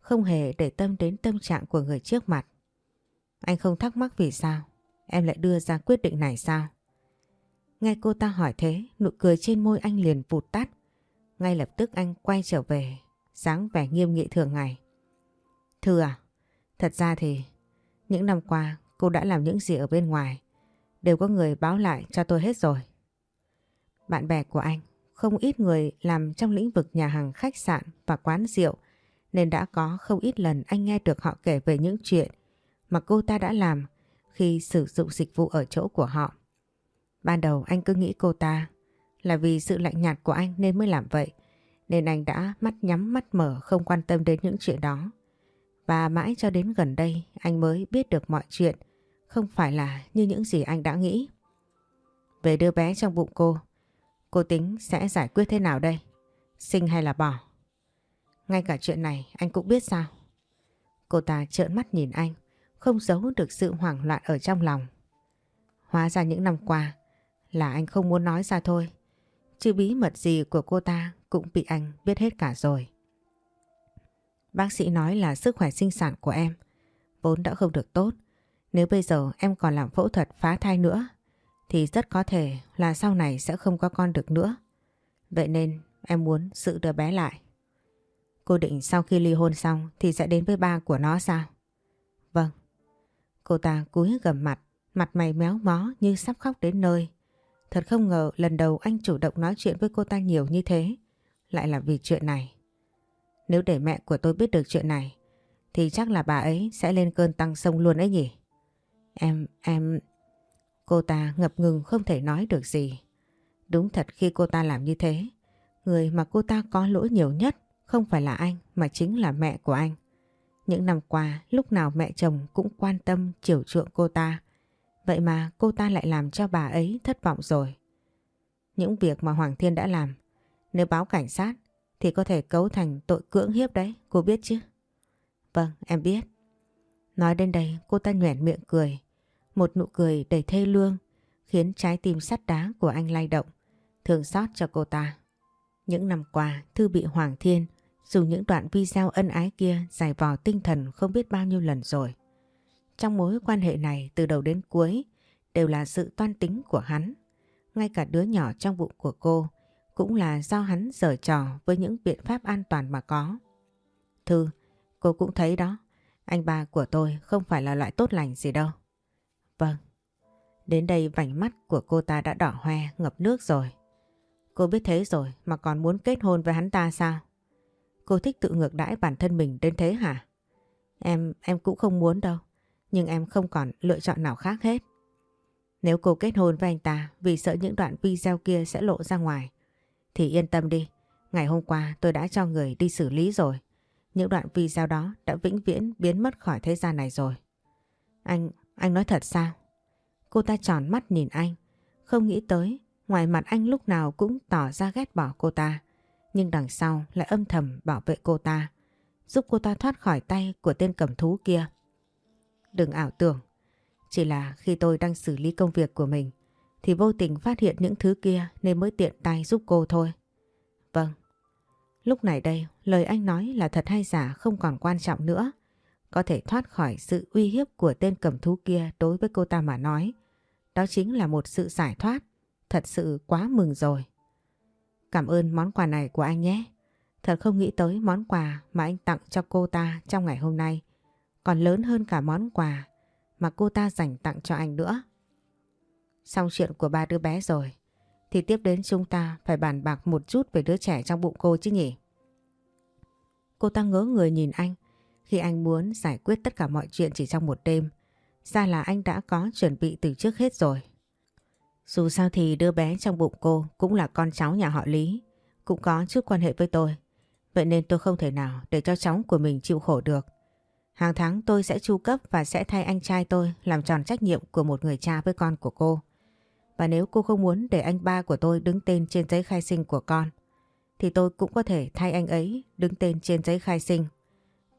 không hề để tâm đến tâm trạng của người trước mặt. Anh không thắc mắc vì sao em lại đưa ra quyết định này sao? Nghe cô ta hỏi thế, nụ cười trên môi anh liền vụt tắt. Ngay lập tức anh quay trở về, dáng vẻ nghiêm nghị thường ngày. Thư à, thật ra thì những năm qua cô đã làm những gì ở bên ngoài đều có người báo lại cho tôi hết rồi. Bạn bè của anh, không ít người làm trong lĩnh vực nhà hàng khách sạn và quán rượu nên đã có không ít lần anh nghe được họ kể về những chuyện mà cô ta đã làm khi sử dụng dịch vụ ở chỗ của họ. Ban đầu anh cứ nghĩ cô ta là vì sự lạnh nhạt của anh nên mới làm vậy. Nên anh đã mắt nhắm mắt mở không quan tâm đến những chuyện đó. Và mãi cho đến gần đây anh mới biết được mọi chuyện không phải là như những gì anh đã nghĩ. Về đứa bé trong bụng cô, cô tính sẽ giải quyết thế nào đây? Sinh hay là bỏ? Ngay cả chuyện này anh cũng biết sao? Cô ta trợn mắt nhìn anh không giấu được sự hoảng loạn ở trong lòng. Hóa ra những năm qua là anh không muốn nói ra thôi. Chứ bí mật gì của cô ta cũng bị anh biết hết cả rồi. Bác sĩ nói là sức khỏe sinh sản của em vốn đã không được tốt. Nếu bây giờ em còn làm phẫu thuật phá thai nữa thì rất có thể là sau này sẽ không có con được nữa. Vậy nên em muốn giữ đứa bé lại. Cô định sau khi ly hôn xong thì sẽ đến với ba của nó sao? Vâng, Cô ta cúi gầm mặt, mặt mày méo mó như sắp khóc đến nơi. Thật không ngờ lần đầu anh chủ động nói chuyện với cô ta nhiều như thế, lại là vì chuyện này. Nếu để mẹ của tôi biết được chuyện này, thì chắc là bà ấy sẽ lên cơn tăng sông luôn ấy nhỉ. Em, em... Cô ta ngập ngừng không thể nói được gì. Đúng thật khi cô ta làm như thế, người mà cô ta có lỗi nhiều nhất không phải là anh mà chính là mẹ của anh. Những năm qua, lúc nào mẹ chồng cũng quan tâm chiều chuộng cô ta. Vậy mà cô ta lại làm cho bà ấy thất vọng rồi. Những việc mà Hoàng Thiên đã làm, nếu báo cảnh sát thì có thể cấu thành tội cưỡng hiếp đấy, cô biết chứ? Vâng, em biết. Nói đến đây cô ta nhoẻn miệng cười. Một nụ cười đầy thê lương khiến trái tim sắt đá của anh lay động, thương xót cho cô ta. Những năm qua, Thư bị Hoàng Thiên dùng những đoạn video ân ái kia giải vò tinh thần không biết bao nhiêu lần rồi. Trong mối quan hệ này từ đầu đến cuối đều là sự toan tính của hắn. Ngay cả đứa nhỏ trong bụng của cô cũng là do hắn giở trò với những biện pháp an toàn mà có. Thư, cô cũng thấy đó, anh ba của tôi không phải là loại tốt lành gì đâu. Vâng. Đến đây vành mắt của cô ta đã đỏ hoe, ngập nước rồi. Cô biết thế rồi mà còn muốn kết hôn với hắn ta sao? Cô thích tự ngược đãi bản thân mình đến thế hả? Em, em cũng không muốn đâu. Nhưng em không còn lựa chọn nào khác hết. Nếu cô kết hôn với anh ta vì sợ những đoạn video kia sẽ lộ ra ngoài, thì yên tâm đi. Ngày hôm qua tôi đã cho người đi xử lý rồi. Những đoạn video đó đã vĩnh viễn biến mất khỏi thế gian này rồi. Anh, anh nói thật sao? Cô ta tròn mắt nhìn anh, không nghĩ tới ngoài mặt anh lúc nào cũng tỏ ra ghét bỏ cô ta. Nhưng đằng sau lại âm thầm bảo vệ cô ta, giúp cô ta thoát khỏi tay của tên cầm thú kia. Đừng ảo tưởng, chỉ là khi tôi đang xử lý công việc của mình thì vô tình phát hiện những thứ kia nên mới tiện tay giúp cô thôi. Vâng. Lúc này đây, lời anh nói là thật hay giả không còn quan trọng nữa. Có thể thoát khỏi sự uy hiếp của tên cầm thú kia đối với cô ta mà nói. Đó chính là một sự giải thoát. Thật sự quá mừng rồi. Cảm ơn món quà này của anh nhé. Thật không nghĩ tới món quà mà anh tặng cho cô ta trong ngày hôm nay. Còn lớn hơn cả món quà mà cô ta dành tặng cho anh nữa. Xong chuyện của ba đứa bé rồi. Thì tiếp đến chúng ta phải bàn bạc một chút về đứa trẻ trong bụng cô chứ nhỉ? Cô ta ngớ người nhìn anh khi anh muốn giải quyết tất cả mọi chuyện chỉ trong một đêm. Ra là anh đã có chuẩn bị từ trước hết rồi. Dù sao thì đứa bé trong bụng cô cũng là con cháu nhà họ Lý, cũng có chút quan hệ với tôi. Vậy nên tôi không thể nào để cho cháu của mình chịu khổ được. Hàng tháng tôi sẽ chu cấp và sẽ thay anh trai tôi làm tròn trách nhiệm của một người cha với con của cô. Và nếu cô không muốn để anh ba của tôi đứng tên trên giấy khai sinh của con, thì tôi cũng có thể thay anh ấy đứng tên trên giấy khai sinh.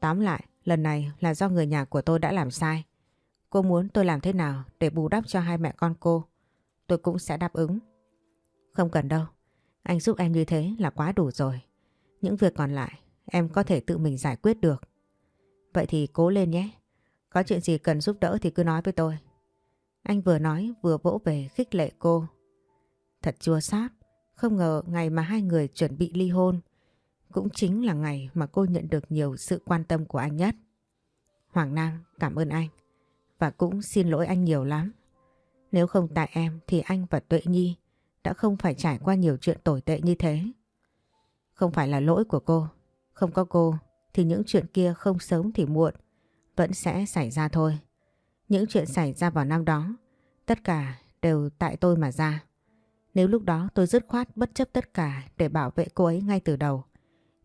Tóm lại, lần này là do người nhà của tôi đã làm sai. Cô muốn tôi làm thế nào để bù đắp cho hai mẹ con cô, tôi cũng sẽ đáp ứng. Không cần đâu, anh giúp em như thế là quá đủ rồi. Những việc còn lại em có thể tự mình giải quyết được. Vậy thì cố lên nhé. Có chuyện gì cần giúp đỡ thì cứ nói với tôi. Anh vừa nói vừa vỗ về khích lệ cô. Thật chua xót, không ngờ ngày mà hai người chuẩn bị ly hôn cũng chính là ngày mà cô nhận được nhiều sự quan tâm của anh nhất. Hoàng Nam cảm ơn anh và cũng xin lỗi anh nhiều lắm. Nếu không tại em thì anh và Tuệ Nhi đã không phải trải qua nhiều chuyện tồi tệ như thế. Không phải là lỗi của cô, không có cô thì những chuyện kia không sớm thì muộn vẫn sẽ xảy ra thôi. Những chuyện xảy ra vào năm đó tất cả đều tại tôi mà ra. Nếu lúc đó tôi dứt khoát bất chấp tất cả để bảo vệ cô ấy ngay từ đầu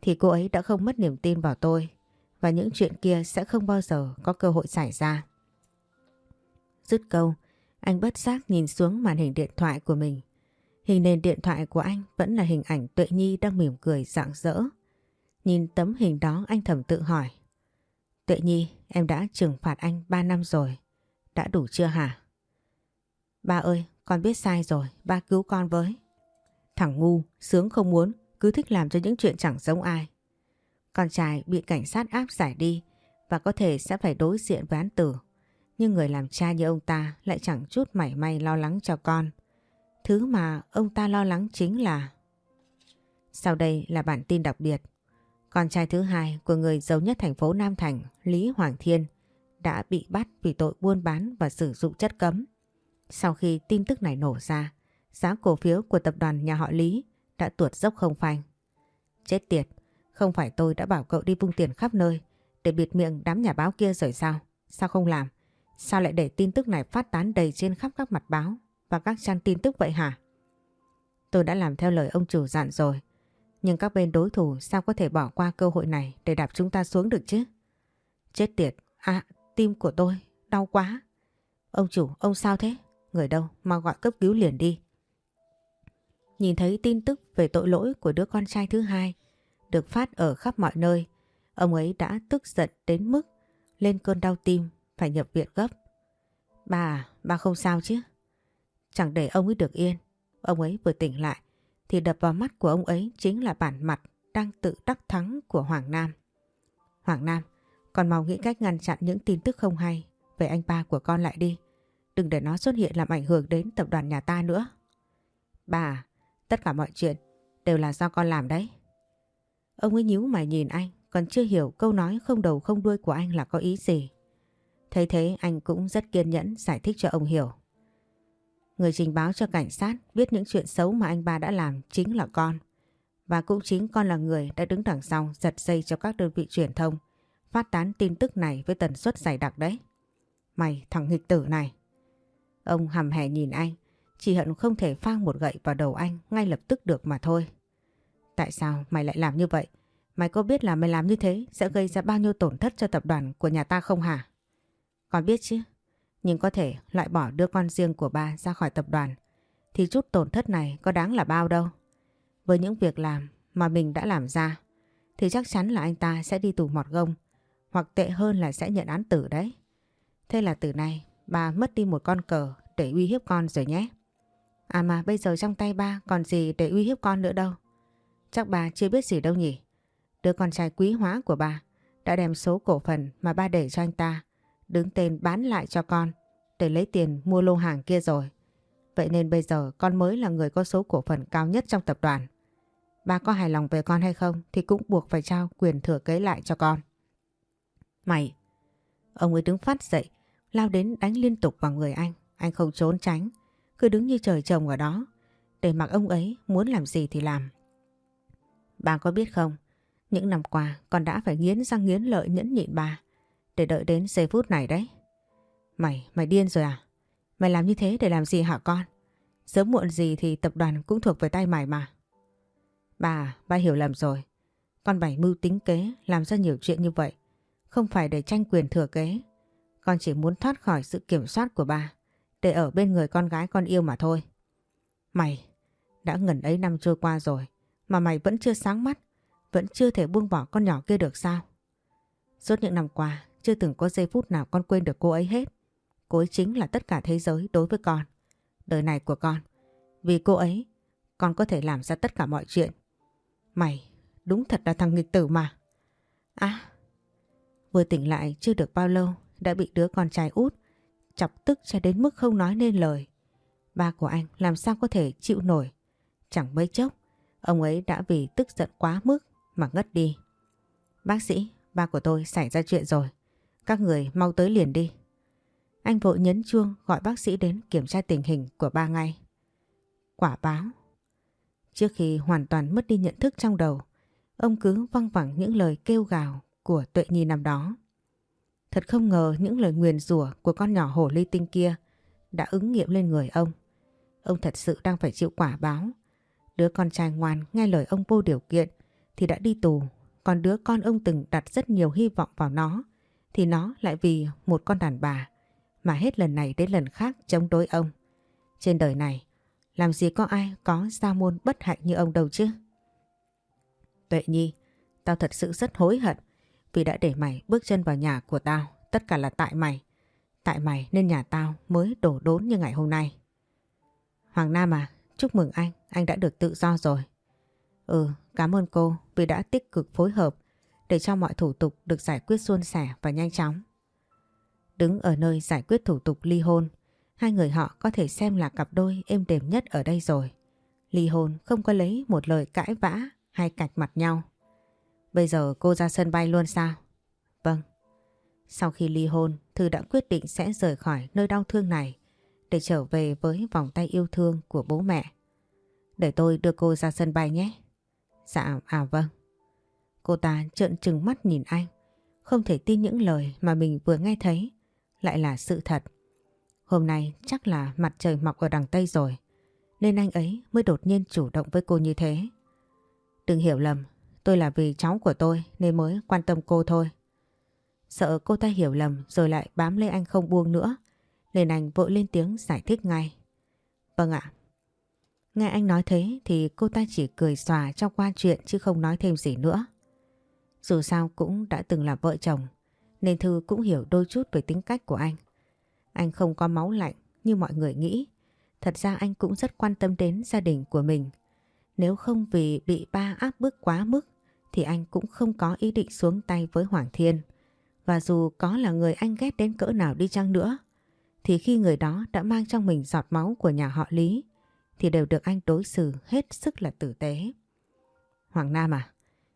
thì cô ấy đã không mất niềm tin vào tôi và những chuyện kia sẽ không bao giờ có cơ hội xảy ra. Dứt câu, anh bất giác nhìn xuống màn hình điện thoại của mình. Hình nền điện thoại của anh vẫn là hình ảnh Tuệ Nhi đang mỉm cười rạng rỡ. Nhìn tấm hình đó anh thầm tự hỏi. Tuệ Nhi, em đã trừng phạt anh 3 năm rồi. Đã đủ chưa hả? Ba ơi, con biết sai rồi, ba cứu con với. Thằng ngu, sướng không muốn, cứ thích làm cho những chuyện chẳng giống ai. Con trai bị cảnh sát áp giải đi và có thể sẽ phải đối diện với án tử. Nhưng người làm cha như ông ta lại chẳng chút mảy may lo lắng cho con. Thứ mà ông ta lo lắng chính là... Sau đây là bản tin đặc biệt. Con trai thứ hai của người giàu nhất thành phố Nam Thành, Lý Hoàng Thiên, đã bị bắt vì tội buôn bán và sử dụng chất cấm. Sau khi tin tức này nổ ra, giá cổ phiếu của tập đoàn nhà họ Lý đã tuột dốc không phanh. Chết tiệt, không phải tôi đã bảo cậu đi vung tiền khắp nơi để bịt miệng đám nhà báo kia rồi sao? Sao không làm? Sao lại để tin tức này phát tán đầy trên khắp các mặt báo và các trang tin tức vậy hả? Tôi đã làm theo lời ông chủ dặn rồi. Nhưng các bên đối thủ sao có thể bỏ qua cơ hội này để đạp chúng ta xuống được chứ? Chết tiệt, à, tim của tôi, đau quá. Ông chủ, ông sao thế? Người đâu, mau gọi cấp cứu liền đi. Nhìn thấy tin tức về tội lỗi của đứa con trai thứ hai được phát ở khắp mọi nơi, ông ấy đã tức giận đến mức lên cơn đau tim phải nhập viện gấp. Bà, bà không sao chứ? Chẳng để ông ấy được yên. Ông ấy vừa tỉnh lại thì đập vào mắt của ông ấy chính là bản mặt đang tự đắc thắng của Hoàng Nam. Hoàng Nam, còn mau nghĩ cách ngăn chặn những tin tức không hay về anh ba của con lại đi. Đừng để nó xuất hiện làm ảnh hưởng đến tập đoàn nhà ta nữa. Bà, tất cả mọi chuyện đều là do con làm đấy. Ông ấy nhíu mày nhìn anh, còn chưa hiểu câu nói không đầu không đuôi của anh là có ý gì. Thấy thế anh cũng rất kiên nhẫn giải thích cho ông hiểu. Người trình báo cho cảnh sát biết những chuyện xấu mà anh ba đã làm chính là con. Và cũng chính con là người đã đứng đằng sau giật dây cho các đơn vị truyền thông phát tán tin tức này với tần suất dày đặc đấy. Mày thằng nghịch tử này. Ông hầm hè nhìn anh, chỉ hận không thể phang một gậy vào đầu anh ngay lập tức được mà thôi. Tại sao mày lại làm như vậy? Mày có biết là mày làm như thế sẽ gây ra bao nhiêu tổn thất cho tập đoàn của nhà ta không hả? Con biết chứ, nhưng có thể loại bỏ đưa con riêng của ba ra khỏi tập đoàn, thì chút tổn thất này có đáng là bao đâu. Với những việc làm mà mình đã làm ra, thì chắc chắn là anh ta sẽ đi tù mọt gông, hoặc tệ hơn là sẽ nhận án tử đấy. Thế là từ nay bà mất đi một con cờ để uy hiếp con rồi nhé. À mà bây giờ trong tay ba còn gì để uy hiếp con nữa đâu. Chắc bà chưa biết gì đâu nhỉ. Đứa con trai quý hóa của bà đã đem số cổ phần mà ba để cho anh ta đứng tên bán lại cho con để lấy tiền mua lô hàng kia rồi. Vậy nên bây giờ con mới là người có số cổ phần cao nhất trong tập đoàn. Ba có hài lòng về con hay không thì cũng buộc phải trao quyền thừa kế lại cho con. Mày! Ông ấy đứng phát dậy, lao đến đánh liên tục vào người anh. Anh không trốn tránh, cứ đứng như trời trồng ở đó, để mặc ông ấy muốn làm gì thì làm. Bà có biết không, những năm qua con đã phải nghiến răng nghiến lợi nhẫn nhịn bà để đợi đến giây phút này đấy. Mày, mày điên rồi à? Mày làm như thế để làm gì hả con? Sớm muộn gì thì tập đoàn cũng thuộc về tay mày mà. Bà, ba hiểu lầm rồi. Con bảy mưu tính kế làm ra nhiều chuyện như vậy. Không phải để tranh quyền thừa kế. Con chỉ muốn thoát khỏi sự kiểm soát của bà, Để ở bên người con gái con yêu mà thôi. Mày, đã ngần ấy năm trôi qua rồi. Mà mày vẫn chưa sáng mắt. Vẫn chưa thể buông bỏ con nhỏ kia được sao? Suốt những năm qua, chưa từng có giây phút nào con quên được cô ấy hết. Cô ấy chính là tất cả thế giới đối với con. Đời này của con. Vì cô ấy, con có thể làm ra tất cả mọi chuyện. Mày, đúng thật là thằng nghịch tử mà. À, vừa tỉnh lại chưa được bao lâu đã bị đứa con trai út chọc tức cho đến mức không nói nên lời. Ba của anh làm sao có thể chịu nổi. Chẳng mấy chốc, ông ấy đã vì tức giận quá mức mà ngất đi. Bác sĩ, ba của tôi xảy ra chuyện rồi. Các người mau tới liền đi. Anh vội nhấn chuông gọi bác sĩ đến kiểm tra tình hình của ba ngay. Quả báo. Trước khi hoàn toàn mất đi nhận thức trong đầu, ông cứ văng vẳng những lời kêu gào của tuệ nhi năm đó. Thật không ngờ những lời nguyền rủa của con nhỏ hổ ly tinh kia đã ứng nghiệm lên người ông. Ông thật sự đang phải chịu quả báo. Đứa con trai ngoan nghe lời ông vô điều kiện thì đã đi tù, còn đứa con ông từng đặt rất nhiều hy vọng vào nó thì nó lại vì một con đàn bà mà hết lần này đến lần khác chống đối ông. Trên đời này, làm gì có ai có gia môn bất hạnh như ông đâu chứ? Tuệ Nhi, tao thật sự rất hối hận vì đã để mày bước chân vào nhà của tao. Tất cả là tại mày. Tại mày nên nhà tao mới đổ đốn như ngày hôm nay. Hoàng Nam à, chúc mừng anh, anh đã được tự do rồi. Ừ, cảm ơn cô vì đã tích cực phối hợp để cho mọi thủ tục được giải quyết suôn sẻ và nhanh chóng. Đứng ở nơi giải quyết thủ tục ly hôn, hai người họ có thể xem là cặp đôi êm đềm nhất ở đây rồi. Ly hôn không có lấy một lời cãi vã hay cạch mặt nhau. Bây giờ cô ra sân bay luôn sao? Vâng. Sau khi ly hôn, Thư đã quyết định sẽ rời khỏi nơi đau thương này để trở về với vòng tay yêu thương của bố mẹ. Để tôi đưa cô ra sân bay nhé. Dạ, à vâng. Cô ta trợn trừng mắt nhìn anh. không thể tin những lời mà mình vừa nghe thấy lại là sự thật. Hôm nay chắc là mặt trời mọc ở đằng Tây rồi, nên anh ấy mới đột nhiên chủ động với cô như thế. Đừng hiểu lầm, tôi là vì cháu của tôi nên mới quan tâm cô thôi. Sợ cô ta hiểu lầm rồi lại bám lấy anh không buông nữa, nên anh vội lên tiếng giải thích ngay. Vâng ạ. Nghe anh nói thế thì cô ta chỉ cười xòa cho qua chuyện chứ không nói thêm gì nữa. Dù sao cũng đã từng là vợ chồng nên Thư cũng hiểu đôi chút về tính cách của anh. Anh không có máu lạnh như mọi người nghĩ. Thật ra anh cũng rất quan tâm đến gia đình của mình. Nếu không vì bị ba áp bức quá mức thì anh cũng không có ý định xuống tay với Hoàng Thiên. Và dù có là người anh ghét đến cỡ nào đi chăng nữa thì khi người đó đã mang trong mình giọt máu của nhà họ Lý thì đều được anh đối xử hết sức là tử tế. Hoàng Nam à,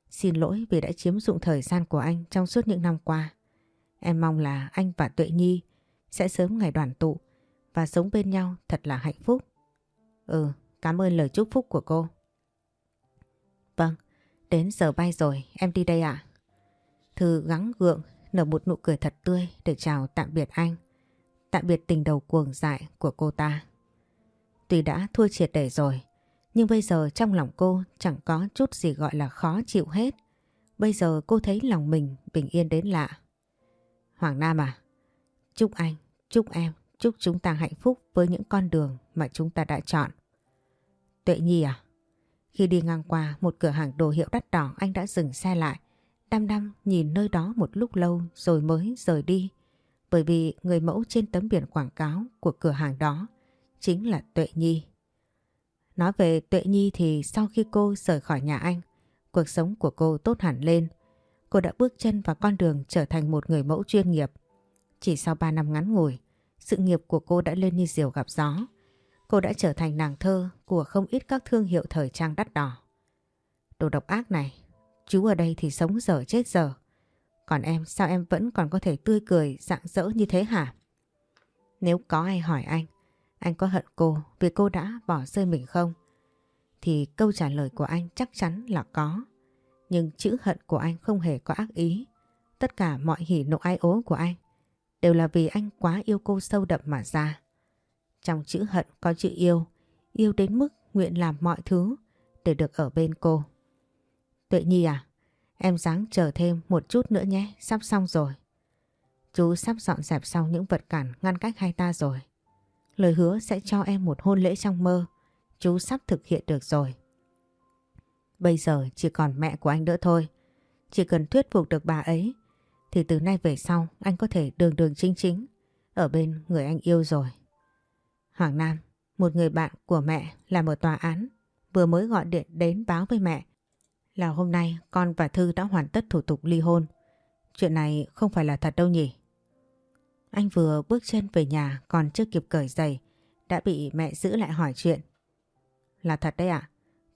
xin lỗi vì đã chiếm dụng thời gian của anh trong suốt những năm qua. Em mong là anh và Tuệ Nhi sẽ sớm ngày đoàn tụ và sống bên nhau thật là hạnh phúc. Ừ, cảm ơn lời chúc phúc của cô. Vâng, đến giờ bay rồi, em đi đây ạ. Thư gắng gượng, nở một nụ cười thật tươi để chào tạm biệt anh. Tạm biệt tình đầu cuồng dại của cô ta. Tuy đã thua triệt để rồi, nhưng bây giờ trong lòng cô chẳng có chút gì gọi là khó chịu hết. Bây giờ cô thấy lòng mình bình yên đến lạ. Hoàng Nam à, chúc anh, chúc em, chúc chúng ta hạnh phúc với những con đường mà chúng ta đã chọn. Tuệ Nhi à, khi đi ngang qua một cửa hàng đồ hiệu đắt đỏ anh đã dừng xe lại, đăm đăm nhìn nơi đó một lúc lâu rồi mới rời đi. Bởi vì người mẫu trên tấm biển quảng cáo của cửa hàng đó chính là Tuệ Nhi. Nói về Tuệ Nhi thì sau khi cô rời khỏi nhà anh, cuộc sống của cô tốt hẳn lên. Cô đã bước chân vào con đường trở thành một người mẫu chuyên nghiệp. Chỉ sau 3 năm ngắn ngủi, sự nghiệp của cô đã lên như diều gặp gió. Cô đã trở thành nàng thơ của không ít các thương hiệu thời trang đắt đỏ. Đồ độc ác này, chú ở đây thì sống dở chết dở. Còn em sao em vẫn còn có thể tươi cười rạng rỡ như thế hả? Nếu có ai hỏi anh, anh có hận cô vì cô đã bỏ rơi mình không? Thì câu trả lời của anh chắc chắn là có. Nhưng chữ hận của anh không hề có ác ý. Tất cả mọi hỉ nộ ai ố của anh đều là vì anh quá yêu cô sâu đậm mà ra. Trong chữ hận có chữ yêu, yêu đến mức nguyện làm mọi thứ để được ở bên cô. Tuệ Nhi à, em dáng chờ thêm một chút nữa nhé, sắp xong rồi. Chú sắp dọn dẹp xong những vật cản ngăn cách hai ta rồi. Lời hứa sẽ cho em một hôn lễ trong mơ. Chú sắp thực hiện được rồi. Bây giờ chỉ còn mẹ của anh nữa thôi. Chỉ cần thuyết phục được bà ấy thì từ nay về sau anh có thể đường đường chính chính ở bên người anh yêu rồi. Hoàng Nam, một người bạn của mẹ làm ở tòa án vừa mới gọi điện đến báo với mẹ là hôm nay con và Thư đã hoàn tất thủ tục ly hôn. Chuyện này không phải là thật đâu nhỉ? Anh vừa bước chân về nhà còn chưa kịp cởi giày đã bị mẹ giữ lại hỏi chuyện. Là thật đấy ạ,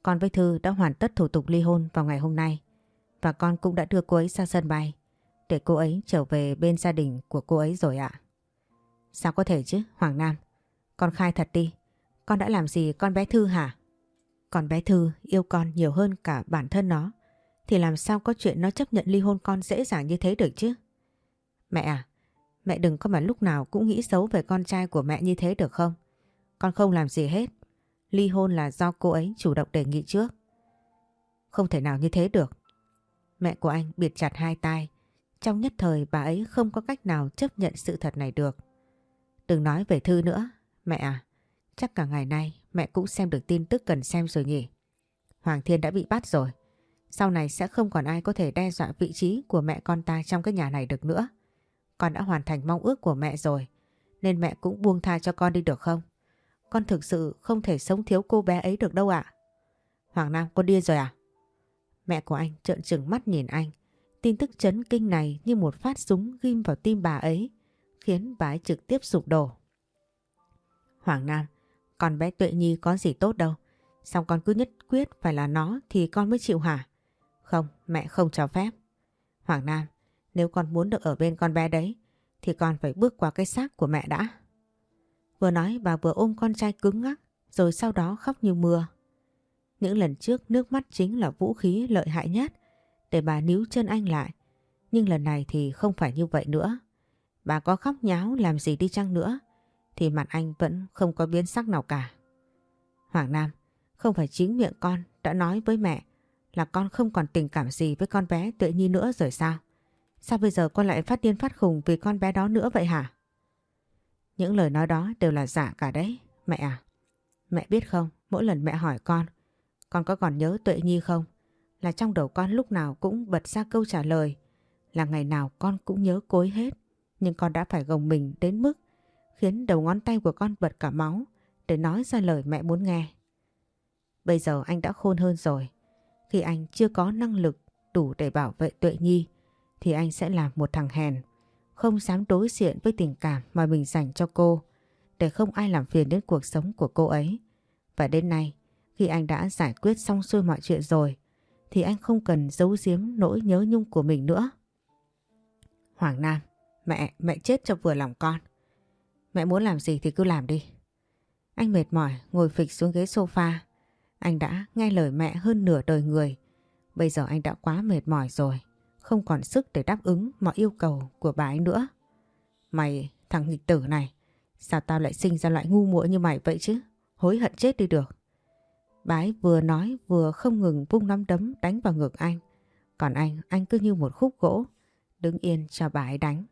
con với Thư đã hoàn tất thủ tục ly hôn vào ngày hôm nay và con cũng đã đưa cô ấy ra sân bay để cô ấy trở về bên gia đình của cô ấy rồi ạ. Sao có thể chứ Hoàng Nam, con khai thật đi, con đã làm gì con bé Thư hả? Còn bé Thư yêu con nhiều hơn cả bản thân nó thì làm sao có chuyện nó chấp nhận ly hôn con dễ dàng như thế được chứ? Mẹ à, Mẹ đừng có mà lúc nào cũng nghĩ xấu về con trai của mẹ như thế được không? Con không làm gì hết. Ly hôn là do cô ấy chủ động đề nghị trước. Không thể nào như thế được. Mẹ của anh biệt chặt hai tay. Trong nhất thời bà ấy không có cách nào chấp nhận sự thật này được. Đừng nói về Thư nữa. Mẹ à, chắc cả ngày nay mẹ cũng xem được tin tức cần xem rồi nhỉ. Hoàng Thiên đã bị bắt rồi. Sau này sẽ không còn ai có thể đe dọa vị trí của mẹ con ta trong cái nhà này được nữa. Con đã hoàn thành mong ước của mẹ rồi, Nên mẹ cũng buông tha cho con đi được không? Con thực sự không thể sống thiếu cô bé ấy được đâu ạ. Hoàng Nam con điên rồi à? Mẹ của anh trợn trừng mắt nhìn anh. Tin tức chấn kinh này như một phát súng ghim vào tim bà ấy, Khiến bà ấy trực tiếp sụp đổ. Hoàng Nam, Con bé Tuệ Nhi có gì tốt đâu? Xong con cứ nhất quyết phải là nó Thì con mới chịu hả? Không, mẹ không cho phép. Hoàng Nam nếu con muốn được ở bên con bé đấy thì con phải bước qua cái xác của mẹ đã. Vừa nói bà vừa ôm con trai cứng ngắc rồi sau đó khóc như mưa. Những lần trước nước mắt chính là vũ khí lợi hại nhất để bà níu chân anh lại. Nhưng lần này thì không phải như vậy nữa. Bà có khóc nháo làm gì đi chăng nữa thì mặt anh vẫn không có biến sắc nào cả. Hoàng Nam, không phải chính miệng con đã nói với mẹ là con không còn tình cảm gì với con bé Tuệ Nhi nữa rồi sao? Sao bây giờ con lại phát điên phát khùng vì con bé đó nữa vậy hả? Những lời nói đó đều là giả cả đấy, mẹ à. Mẹ biết không, mỗi lần mẹ hỏi con, con có còn nhớ Tuệ Nhi không? Là trong đầu con lúc nào cũng bật ra câu trả lời là ngày nào con cũng nhớ cối hết. Nhưng con đã phải gồng mình đến mức khiến đầu ngón tay của con bật cả máu để nói ra lời mẹ muốn nghe. Bây giờ anh đã khôn hơn rồi. Khi anh chưa có năng lực đủ để bảo vệ Tuệ Nhi thì anh sẽ là một thằng hèn, không dám đối diện với tình cảm mà mình dành cho cô để không ai làm phiền đến cuộc sống của cô ấy. Và đến nay, khi anh đã giải quyết xong xuôi mọi chuyện rồi thì anh không cần giấu giếm nỗi nhớ nhung của mình nữa. Hoàng Nam, mẹ, mẹ chết cho vừa lòng con. Mẹ muốn làm gì thì cứ làm đi. Anh mệt mỏi ngồi phịch xuống ghế sofa. Anh đã nghe lời mẹ hơn nửa đời người. Bây giờ anh đã quá mệt mỏi rồi. Không còn sức để đáp ứng mọi yêu cầu của bà ấy nữa. Mày, thằng nghịch tử này. Sao tao lại sinh ra loại ngu muội như mày vậy chứ? Hối hận chết đi được. Bà ấy vừa nói vừa không ngừng vung nắm đấm đánh vào ngực anh. Còn anh, anh cứ như một khúc gỗ. Đứng yên cho bà ấy đánh.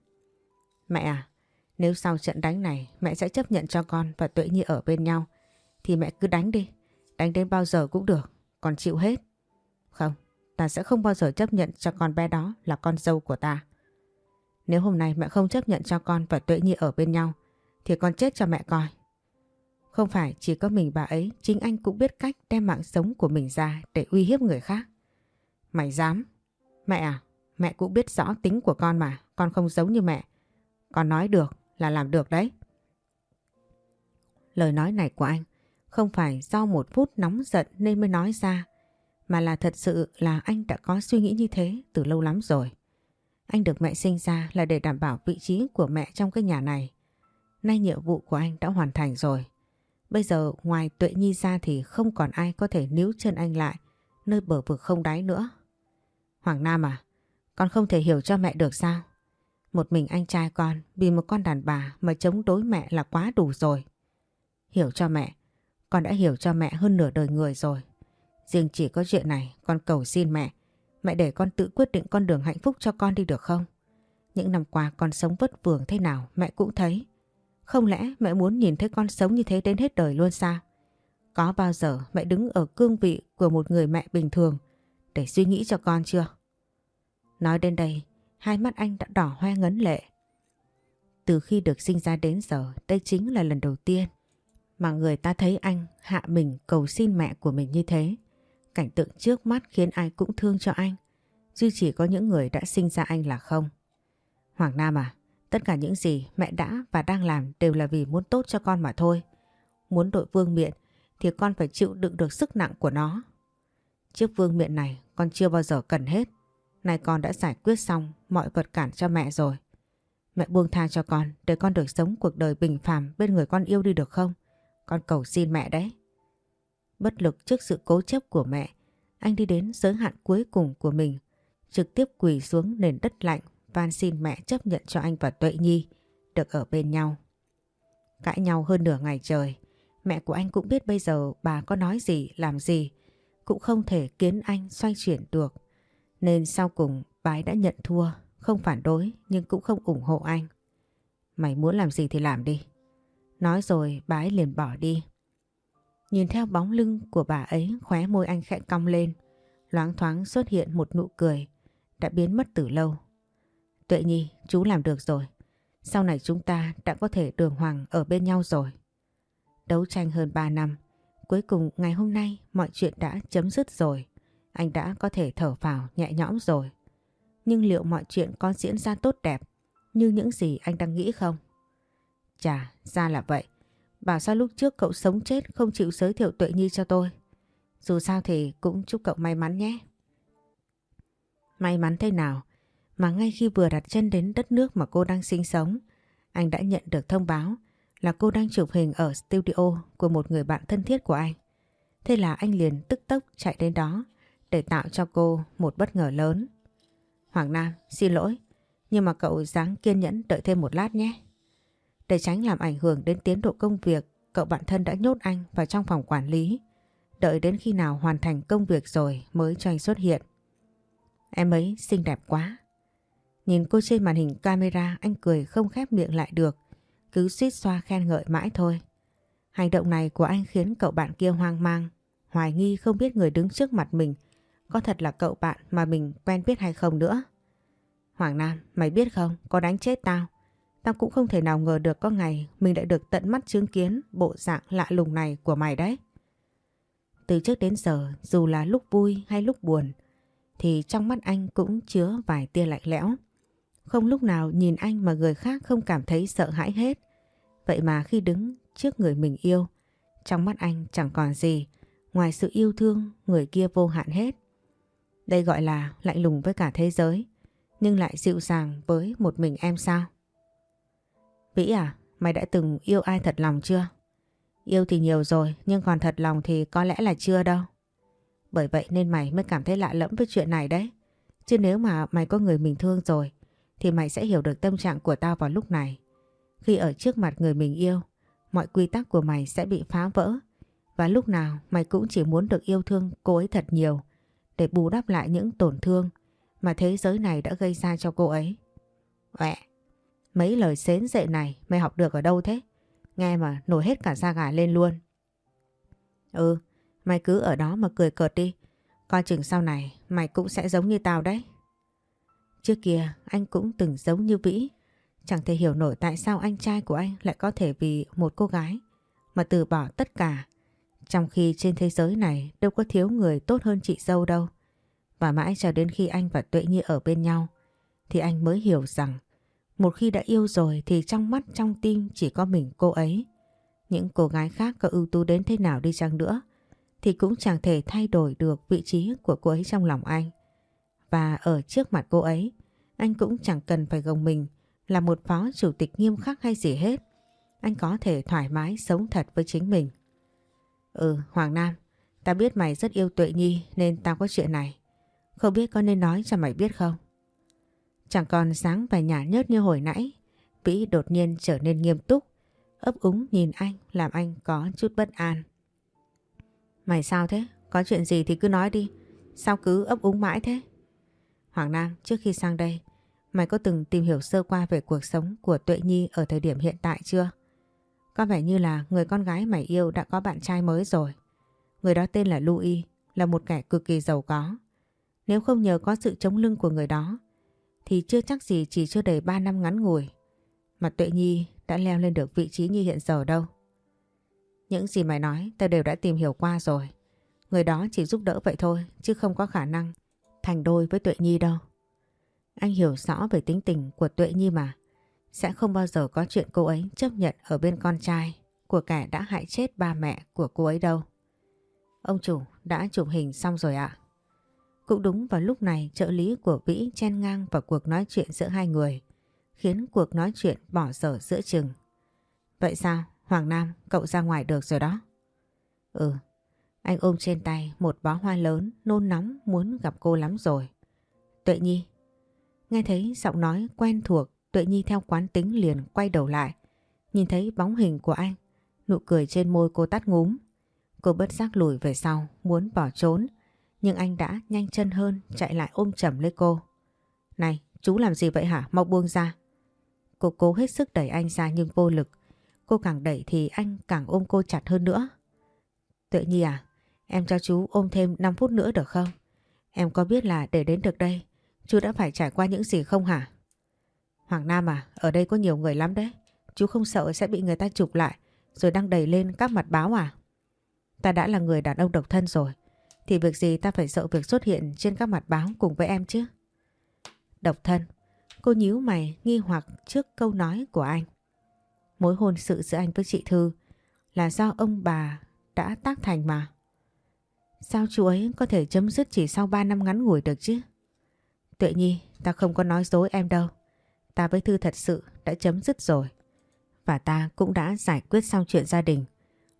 Mẹ à, nếu sau trận đánh này mẹ sẽ chấp nhận cho con và Tuệ Nhi ở bên nhau thì mẹ cứ đánh đi. Đánh đến bao giờ cũng được, còn chịu hết. Không, ta sẽ không bao giờ chấp nhận cho con bé đó là con dâu của ta. Nếu hôm nay mẹ không chấp nhận cho con và Tuệ Nhi ở bên nhau thì con chết cho mẹ coi. Không phải chỉ có mình bà ấy, chính anh cũng biết cách đem mạng sống của mình ra để uy hiếp người khác. Mày dám? Mẹ à, mẹ cũng biết rõ tính của con mà, con không giống như mẹ. Con nói được là làm được đấy. Lời nói này của anh không phải do một phút nóng giận nên mới nói ra, mà là thật sự là anh đã có suy nghĩ như thế từ lâu lắm rồi. Anh được mẹ sinh ra là để đảm bảo vị trí của mẹ trong cái nhà này. Nay nhiệm vụ của anh đã hoàn thành rồi. Bây giờ ngoài tuệ nhi ra thì không còn ai có thể níu chân anh lại nơi bờ vực không đáy nữa. Hoàng Nam à, con không thể hiểu cho mẹ được sao? Một mình anh trai con vì một con đàn bà mà chống đối mẹ là quá đủ rồi. Hiểu cho mẹ, con đã hiểu cho mẹ hơn nửa đời người rồi. Riêng chỉ có chuyện này con cầu xin mẹ. Mẹ để con tự quyết định con đường hạnh phúc cho con đi được không? Những năm qua con sống vất vưởng thế nào mẹ cũng thấy. Không lẽ mẹ muốn nhìn thấy con sống như thế đến hết đời luôn sao? Có bao giờ mẹ đứng ở cương vị của một người mẹ bình thường để suy nghĩ cho con chưa? Nói đến đây, hai mắt anh đã đỏ hoe ngấn lệ. Từ khi được sinh ra đến giờ, đây chính là lần đầu tiên mà người ta thấy anh hạ mình cầu xin mẹ của mình như thế. Cảnh tượng trước mắt khiến ai cũng thương cho anh, duy chỉ có những người đã sinh ra anh là không. Hoàng Nam à, tất cả những gì mẹ đã và đang làm đều là vì muốn tốt cho con mà thôi. Muốn đội vương miện thì con phải chịu đựng được sức nặng của nó. Chiếc vương miện này con chưa bao giờ cần hết. Nay con đã giải quyết xong mọi vật cản cho mẹ rồi. Mẹ buông tha cho con để con được sống cuộc đời bình phàm bên người con yêu đi được không? Con cầu xin mẹ đấy. Bất lực trước sự cố chấp của mẹ, anh đi đến giới hạn cuối cùng của mình, trực tiếp quỳ xuống nền đất lạnh van xin mẹ chấp nhận cho anh và Tuệ Nhi được ở bên nhau. Cãi nhau hơn nửa ngày trời, mẹ của anh cũng biết bây giờ bà có nói gì, làm gì, cũng không thể khiến anh xoay chuyển được. Nên sau cùng bà ấy đã nhận thua, không phản đối nhưng cũng không ủng hộ anh. Mày muốn làm gì thì làm đi. Nói rồi bà ấy liền bỏ đi. Nhìn theo bóng lưng của bà ấy khóe môi anh khẽ cong lên. Loáng thoáng xuất hiện một nụ cười đã biến mất từ lâu. Tuệ Nhi, chú làm được rồi. Sau này chúng ta đã có thể đường hoàng ở bên nhau rồi. Đấu tranh hơn 3 năm. Cuối cùng ngày hôm nay mọi chuyện đã chấm dứt rồi. Anh đã có thể thở phào nhẹ nhõm rồi. Nhưng liệu mọi chuyện có diễn ra tốt đẹp như những gì anh đang nghĩ không? Chà, ra là vậy. Bảo sao lúc trước cậu sống chết không chịu giới thiệu Tuệ Nhi cho tôi. Dù sao thì cũng chúc cậu may mắn nhé. May mắn thế nào mà ngay khi vừa đặt chân đến đất nước mà cô đang sinh sống, anh đã nhận được thông báo là cô đang chụp hình ở studio của một người bạn thân thiết của anh. Thế là anh liền tức tốc chạy đến đó để tạo cho cô một bất ngờ lớn. Hoàng Nam, xin lỗi, nhưng mà cậu dáng kiên nhẫn đợi thêm một lát nhé. Để tránh làm ảnh hưởng đến tiến độ công việc, cậu bạn thân đã nhốt anh vào trong phòng quản lý. Đợi đến khi nào hoàn thành công việc rồi mới cho anh xuất hiện. Em ấy xinh đẹp quá. Nhìn cô trên màn hình camera anh cười không khép miệng lại được. Cứ suýt xoa khen ngợi mãi thôi. Hành động này của anh khiến cậu bạn kia hoang mang. Hoài nghi không biết người đứng trước mặt mình có thật là cậu bạn mà mình quen biết hay không nữa. Hoàng Nam, mày biết không, có đánh chết tao. Tao cũng không thể nào ngờ được có ngày mình lại được tận mắt chứng kiến bộ dạng lạ lùng này của mày đấy. Từ trước đến giờ, dù là lúc vui hay lúc buồn, thì trong mắt anh cũng chứa vài tia lạnh lẽo. Không lúc nào nhìn anh mà người khác không cảm thấy sợ hãi hết. Vậy mà khi đứng trước người mình yêu, trong mắt anh chẳng còn gì ngoài sự yêu thương người kia vô hạn hết. Đây gọi là lạnh lùng với cả thế giới, nhưng lại dịu dàng với một mình em sao? Vĩ à, mày đã từng yêu ai thật lòng chưa? Yêu thì nhiều rồi, nhưng còn thật lòng thì có lẽ là chưa đâu. Bởi vậy nên mày mới cảm thấy lạ lẫm với chuyện này đấy. Chứ nếu mà mày có người mình thương rồi, thì mày sẽ hiểu được tâm trạng của tao vào lúc này. Khi ở trước mặt người mình yêu, mọi quy tắc của mày sẽ bị phá vỡ. Và lúc nào mày cũng chỉ muốn được yêu thương cô ấy thật nhiều để bù đắp lại những tổn thương mà thế giới này đã gây ra cho cô ấy. Uẹ, mấy lời xến dệ này mày học được ở đâu thế? Nghe mà nổi hết cả da gà lên luôn. Ừ, mày cứ ở đó mà cười cợt đi. Coi chừng sau này mày cũng sẽ giống như tao đấy. Trước kia anh cũng từng giống như Vĩ. Chẳng thể hiểu nổi tại sao anh trai của anh lại có thể vì một cô gái mà từ bỏ tất cả. Trong khi trên thế giới này đâu có thiếu người tốt hơn chị dâu đâu. Và mãi cho đến khi anh và Tuệ Nhi ở bên nhau thì anh mới hiểu rằng một khi đã yêu rồi thì trong mắt trong tim chỉ có mình cô ấy. Những cô gái khác có ưu tú đến thế nào đi chăng nữa thì cũng chẳng thể thay đổi được vị trí của cô ấy trong lòng anh. Và ở trước mặt cô ấy, anh cũng chẳng cần phải gồng mình là một phó chủ tịch nghiêm khắc hay gì hết. Anh có thể thoải mái sống thật với chính mình. Ừ, Hoàng Nam, ta biết mày rất yêu Tuệ Nhi nên tao có chuyện này. Không biết có nên nói cho mày biết không? Chẳng còn sáng và nhả nhớt như hồi nãy. Vĩ đột nhiên trở nên nghiêm túc, ấp úng nhìn anh làm anh có chút bất an. Mày sao thế? Có chuyện gì thì cứ nói đi. Sao cứ ấp úng mãi thế? Hoàng Nam, trước khi sang đây, mày có từng tìm hiểu sơ qua về cuộc sống của Tuệ Nhi ở thời điểm hiện tại chưa? Có vẻ như là người con gái mày yêu đã có bạn trai mới rồi. Người đó tên là Louis, là một kẻ cực kỳ giàu có. Nếu không nhờ có sự chống lưng của người đó, thì chưa chắc gì chỉ chưa đầy 3 năm ngắn ngủi mà Tuệ Nhi đã leo lên được vị trí như hiện giờ đâu. Những gì mày nói, tao đều đã tìm hiểu qua rồi. Người đó chỉ giúp đỡ vậy thôi, chứ không có khả năng thành đôi với Tuệ Nhi đâu. Anh hiểu rõ về tính tình của Tuệ Nhi mà. Sẽ không bao giờ có chuyện cô ấy chấp nhận ở bên con trai của kẻ đã hại chết ba mẹ của cô ấy đâu. Ông chủ đã chụp hình xong rồi ạ. Cũng đúng vào lúc này trợ lý của Vĩ chen ngang vào cuộc nói chuyện giữa hai người, khiến cuộc nói chuyện bỏ dở giữa chừng. Vậy sao? Hoàng Nam, cậu ra ngoài được rồi đó. Ừ, anh ôm trên tay một bó hoa lớn nôn nóng muốn gặp cô lắm rồi. Tuệ Nhi. Nghe thấy giọng nói quen thuộc, Tuệ Nhi theo quán tính liền quay đầu lại. Nhìn thấy bóng hình của anh, nụ cười trên môi cô tắt ngúm. Cô bất giác lùi về sau, muốn bỏ trốn. Nhưng anh đã nhanh chân hơn, chạy lại ôm chầm lấy cô. Này, chú làm gì vậy hả? Mau buông ra. Cô cố hết sức đẩy anh ra nhưng vô lực. Cô càng đẩy thì anh càng ôm cô chặt hơn nữa. Tuệ Nhi à, em cho chú ôm thêm 5 phút nữa được không? Em có biết là để đến được đây, chú đã phải trải qua những gì không hả? Hoàng Nam à, ở đây có nhiều người lắm đấy. Chú không sợ sẽ bị người ta chụp lại rồi đăng đầy lên các mặt báo à? Ta đã là người đàn ông độc thân rồi. Thì việc gì ta phải sợ việc xuất hiện trên các mặt báo cùng với em chứ? Độc thân. Cô nhíu mày nghi hoặc trước câu nói của anh. Mối hôn sự giữa anh với chị Thư là do ông bà đã tác thành mà. Sao chú ấy có thể chấm dứt chỉ sau 3 năm ngắn ngủi được chứ? Tuệ Nhi, ta không có nói dối em đâu. Ta với Thư thật sự đã chấm dứt rồi. Và ta cũng đã giải quyết xong chuyện gia đình.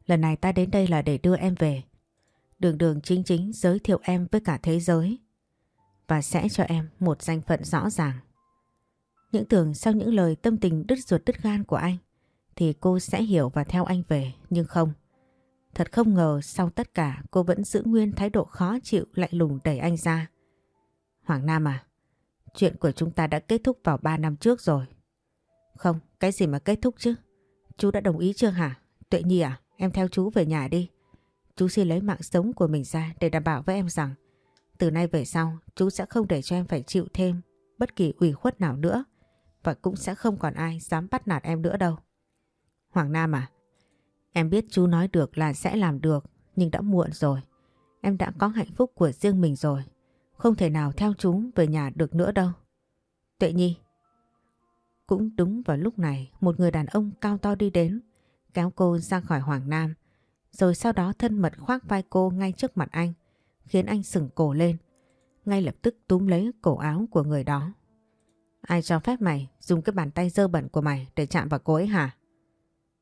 Lần này ta đến đây là để đưa em về. Đường đường chính chính giới thiệu em với cả thế giới. và sẽ cho em một danh phận rõ ràng. Những tưởng sau những lời tâm tình đứt ruột đứt gan của anh thì cô sẽ hiểu và theo anh về, nhưng không. Thật không ngờ sau tất cả cô vẫn giữ nguyên thái độ khó chịu lạnh lùng đẩy anh ra. Hoàng Nam à, chuyện của chúng ta đã kết thúc vào 3 năm trước rồi. Không, cái gì mà kết thúc chứ? Chú đã đồng ý chưa hả? Tuệ Nhi à, em theo chú về nhà đi. Chú xin lấy mạng sống của mình ra để đảm bảo với em rằng từ nay về sau chú sẽ không để cho em phải chịu thêm bất kỳ ủy khuất nào nữa và cũng sẽ không còn ai dám bắt nạt em nữa đâu. Hoàng Nam à, em biết chú nói được là sẽ làm được nhưng đã muộn rồi. Em đã có hạnh phúc của riêng mình rồi. Không thể nào theo chú về nhà được nữa đâu. Tuệ Nhi. Cũng đúng vào lúc này một người đàn ông cao to đi đến kéo cô ra khỏi Hoàng Nam rồi sau đó thân mật khoác vai cô ngay trước mặt anh khiến anh sừng cổ lên ngay lập tức túm lấy cổ áo của người đó. Ai cho phép mày dùng cái bàn tay dơ bẩn của mày để chạm vào cô ấy hả?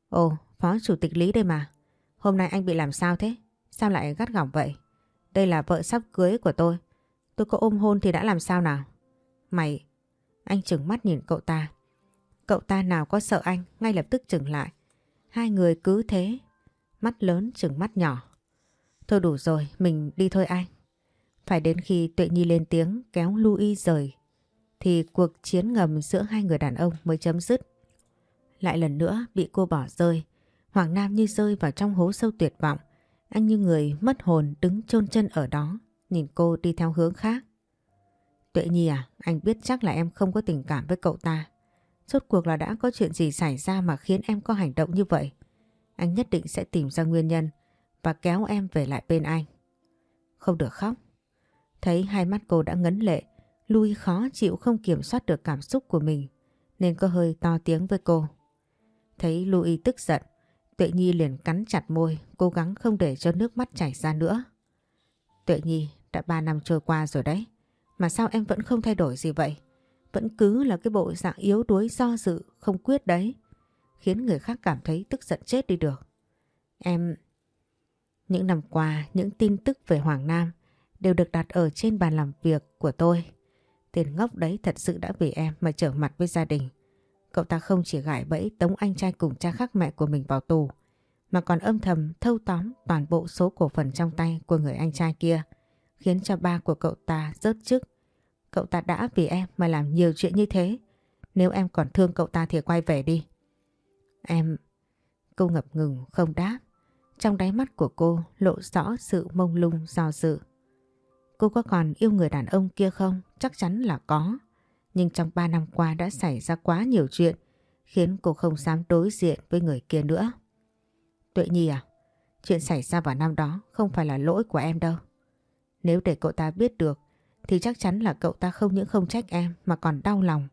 Ồ, Phó Chủ tịch Lý đây mà. Hôm nay anh bị làm sao thế? Sao lại gắt gỏng vậy? Đây là vợ sắp cưới của tôi. Tôi có ôm hôn thì đã làm sao nào? Mày... Anh chừng mắt nhìn cậu ta. Cậu ta nào có sợ anh, ngay lập tức chừng lại. Hai người cứ thế, mắt lớn chừng mắt nhỏ. Thôi đủ rồi, mình đi thôi anh. Phải đến khi Tuệ Nhi lên tiếng kéo Louis rời thì cuộc chiến ngầm giữa hai người đàn ông mới chấm dứt. Lại lần nữa bị cô bỏ rơi, Hoàng Nam như rơi vào trong hố sâu tuyệt vọng. Anh như người mất hồn đứng chôn chân ở đó, nhìn cô đi theo hướng khác. Tuệ Nhi à, anh biết chắc là em không có tình cảm với cậu ta. Rốt cuộc là đã có chuyện gì xảy ra mà khiến em có hành động như vậy. Anh nhất định sẽ tìm ra nguyên nhân và kéo em về lại bên anh. Không được khóc. Thấy hai mắt cô đã ngấn lệ, Lui khó chịu không kiểm soát được cảm xúc của mình nên có hơi to tiếng với cô. Thấy Louis tức giận, Tuệ Nhi liền cắn chặt môi, cố gắng không để cho nước mắt chảy ra nữa. Tuệ Nhi, đã 3 năm trôi qua rồi đấy, mà sao em vẫn không thay đổi gì vậy? Vẫn cứ là cái bộ dạng yếu đuối do dự, không quyết đấy, khiến người khác cảm thấy tức giận chết đi được. Em... Những năm qua, những tin tức về Hoàng Nam đều được đặt ở trên bàn làm việc của tôi. tiền ngốc đấy thật sự đã vì em mà trở mặt với gia đình. Cậu ta không chỉ gãi bẫy tống anh trai cùng cha khác mẹ của mình vào tù, mà còn âm thầm thâu tóm toàn bộ số cổ phần trong tay của người anh trai kia, khiến cho ba của cậu ta rớt chức. Cậu ta đã vì em mà làm nhiều chuyện như thế. Nếu em còn thương cậu ta thì quay về đi. Em... Cô ngập ngừng không đáp. Trong đáy mắt của cô lộ rõ sự mông lung do dự. Cô có còn yêu người đàn ông kia không? Chắc chắn là có. Nhưng trong 3 năm qua đã xảy ra quá nhiều chuyện khiến cô không dám đối diện với người kia nữa. Tuệ Nhi à, chuyện xảy ra vào năm đó không phải là lỗi của em đâu. Nếu để cậu ta biết được thì chắc chắn là cậu ta không những không trách em mà còn đau lòng.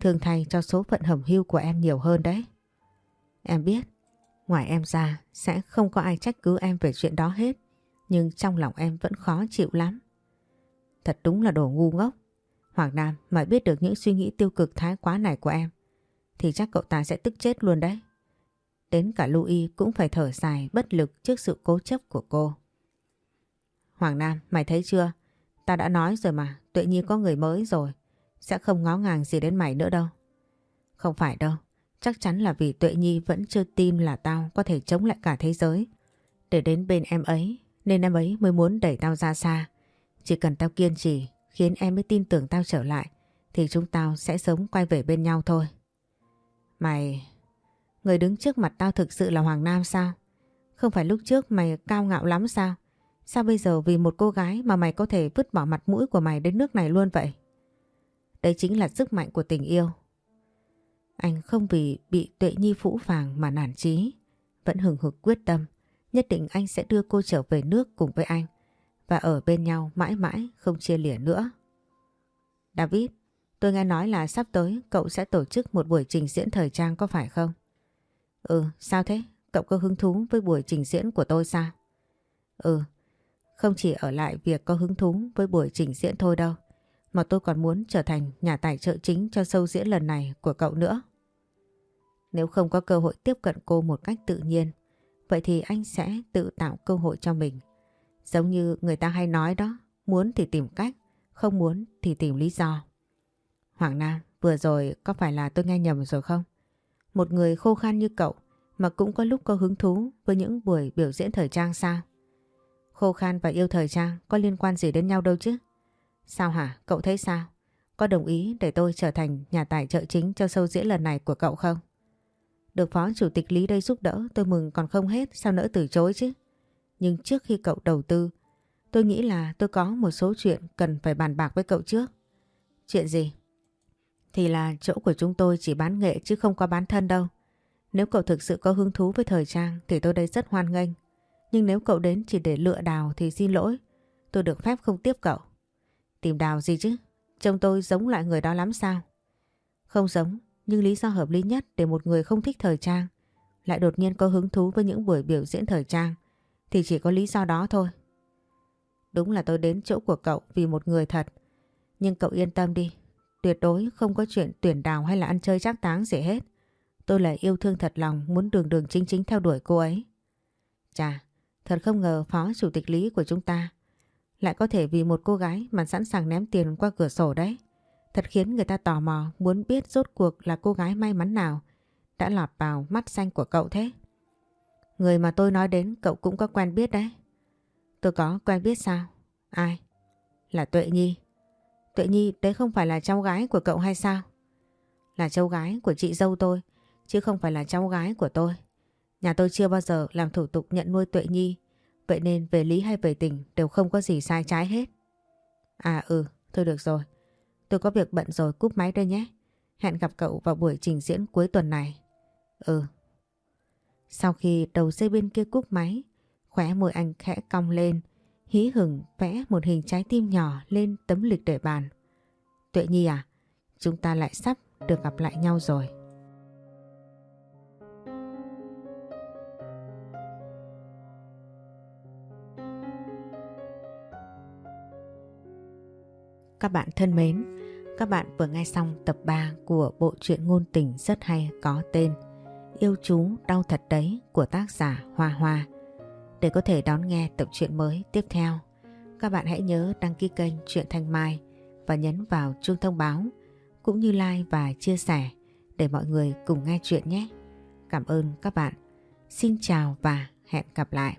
Thường thay cho số phận hầm hưu của em nhiều hơn đấy. Em biết, ngoài em ra sẽ không có ai trách cứ em về chuyện đó hết. Nhưng trong lòng em vẫn khó chịu lắm. Thật đúng là đồ ngu ngốc. Hoàng Nam mà biết được những suy nghĩ tiêu cực thái quá này của em thì chắc cậu ta sẽ tức chết luôn đấy. Đến cả Louis cũng phải thở dài bất lực trước sự cố chấp của cô. Hoàng Nam, mày thấy chưa? Ta đã nói rồi mà, tuệ nhi có người mới rồi. Sẽ không ngó ngàng gì đến mày nữa đâu. Không phải đâu. Chắc chắn là vì tuệ nhi vẫn chưa tin là tao có thể chống lại cả thế giới. Để đến bên em ấy, nên em ấy mới muốn đẩy tao ra xa. Chỉ cần tao kiên trì khiến em mới tin tưởng tao trở lại thì chúng tao sẽ sống quay về bên nhau thôi. Mày... Người đứng trước mặt tao thực sự là Hoàng Nam sao? Không phải lúc trước mày cao ngạo lắm sao? Sao bây giờ vì một cô gái mà mày có thể vứt bỏ mặt mũi của mày đến nước này luôn vậy? Đấy chính là sức mạnh của tình yêu. Anh không vì bị tuệ nhi phũ phàng mà nản chí. Vẫn hừng hực quyết tâm. Nhất định anh sẽ đưa cô trở về nước cùng với anh và ở bên nhau mãi mãi không chia lìa nữa. David, tôi nghe nói là sắp tới cậu sẽ tổ chức một buổi trình diễn thời trang có phải không? Ừ, sao thế? Cậu có hứng thú với buổi trình diễn của tôi sao? Ừ, không chỉ ở lại việc có hứng thú với buổi trình diễn thôi đâu, mà tôi còn muốn trở thành nhà tài trợ chính cho sâu diễn lần này của cậu nữa. Nếu không có cơ hội tiếp cận cô một cách tự nhiên, vậy thì anh sẽ tự tạo cơ hội cho mình Giống như người ta hay nói đó, muốn thì tìm cách, không muốn thì tìm lý do. Hoàng Nam, vừa rồi có phải là tôi nghe nhầm rồi không? Một người khô khan như cậu mà cũng có lúc có hứng thú với những buổi biểu diễn thời trang sao? Khô khan và yêu thời trang có liên quan gì đến nhau đâu chứ? Sao hả? Cậu thấy sao? Có đồng ý để tôi trở thành nhà tài trợ chính cho sâu diễn lần này của cậu không? Được Phó Chủ tịch Lý đây giúp đỡ, tôi mừng còn không hết, sao nỡ từ chối chứ? Nhưng trước khi cậu đầu tư, tôi nghĩ là tôi có một số chuyện cần phải bàn bạc với cậu trước. Chuyện gì? Thì là chỗ của chúng tôi chỉ bán nghệ chứ không có bán thân đâu. Nếu cậu thực sự có hứng thú với thời trang thì tôi đây rất hoan nghênh. Nhưng nếu cậu đến chỉ để lựa đào thì xin lỗi. Tôi được phép không tiếp cậu. Tìm đào gì chứ? Trông tôi giống loại người đó lắm sao? Không giống, nhưng lý do hợp lý nhất để một người không thích thời trang lại đột nhiên có hứng thú với những buổi biểu diễn thời trang thì chỉ có lý do đó thôi. Đúng là tôi đến chỗ của cậu vì một người thật. Nhưng cậu yên tâm đi, tuyệt đối không có chuyện tuyển đào hay là ăn chơi chắc táng gì hết. Tôi là yêu thương thật lòng muốn đường đường chính chính theo đuổi cô ấy. Chà, thật không ngờ phó chủ tịch lý của chúng ta lại có thể vì một cô gái mà sẵn sàng ném tiền qua cửa sổ đấy. Thật khiến người ta tò mò muốn biết rốt cuộc là cô gái may mắn nào đã lọt vào mắt xanh của cậu thế. Người mà tôi nói đến cậu cũng có quen biết đấy. Tôi có quen biết sao? Ai? Là Tuệ Nhi. Tuệ Nhi đấy không phải là cháu gái của cậu hay sao? Là cháu gái của chị dâu tôi, chứ không phải là cháu gái của tôi. Nhà tôi chưa bao giờ làm thủ tục nhận nuôi Tuệ Nhi, vậy nên về lý hay về tình đều không có gì sai trái hết. À ừ, thôi được rồi. Tôi có việc bận rồi cúp máy đây nhé. Hẹn gặp cậu vào buổi trình diễn cuối tuần này. Ừ. Sau khi đầu dây bên kia cúp máy, khóe môi anh khẽ cong lên, hí hửng vẽ một hình trái tim nhỏ lên tấm lịch để bàn. Tuệ Nhi à, chúng ta lại sắp được gặp lại nhau rồi. Các bạn thân mến, các bạn vừa nghe xong tập 3 của bộ truyện ngôn tình rất hay có tên Yêu chú đau thật đấy của tác giả Hoa Hoa. Để có thể đón nghe tập truyện mới tiếp theo, các bạn hãy nhớ đăng ký kênh Truyện Thanh Mai và nhấn vào chuông thông báo cũng như like và chia sẻ để mọi người cùng nghe chuyện nhé. Cảm ơn các bạn. Xin chào và hẹn gặp lại.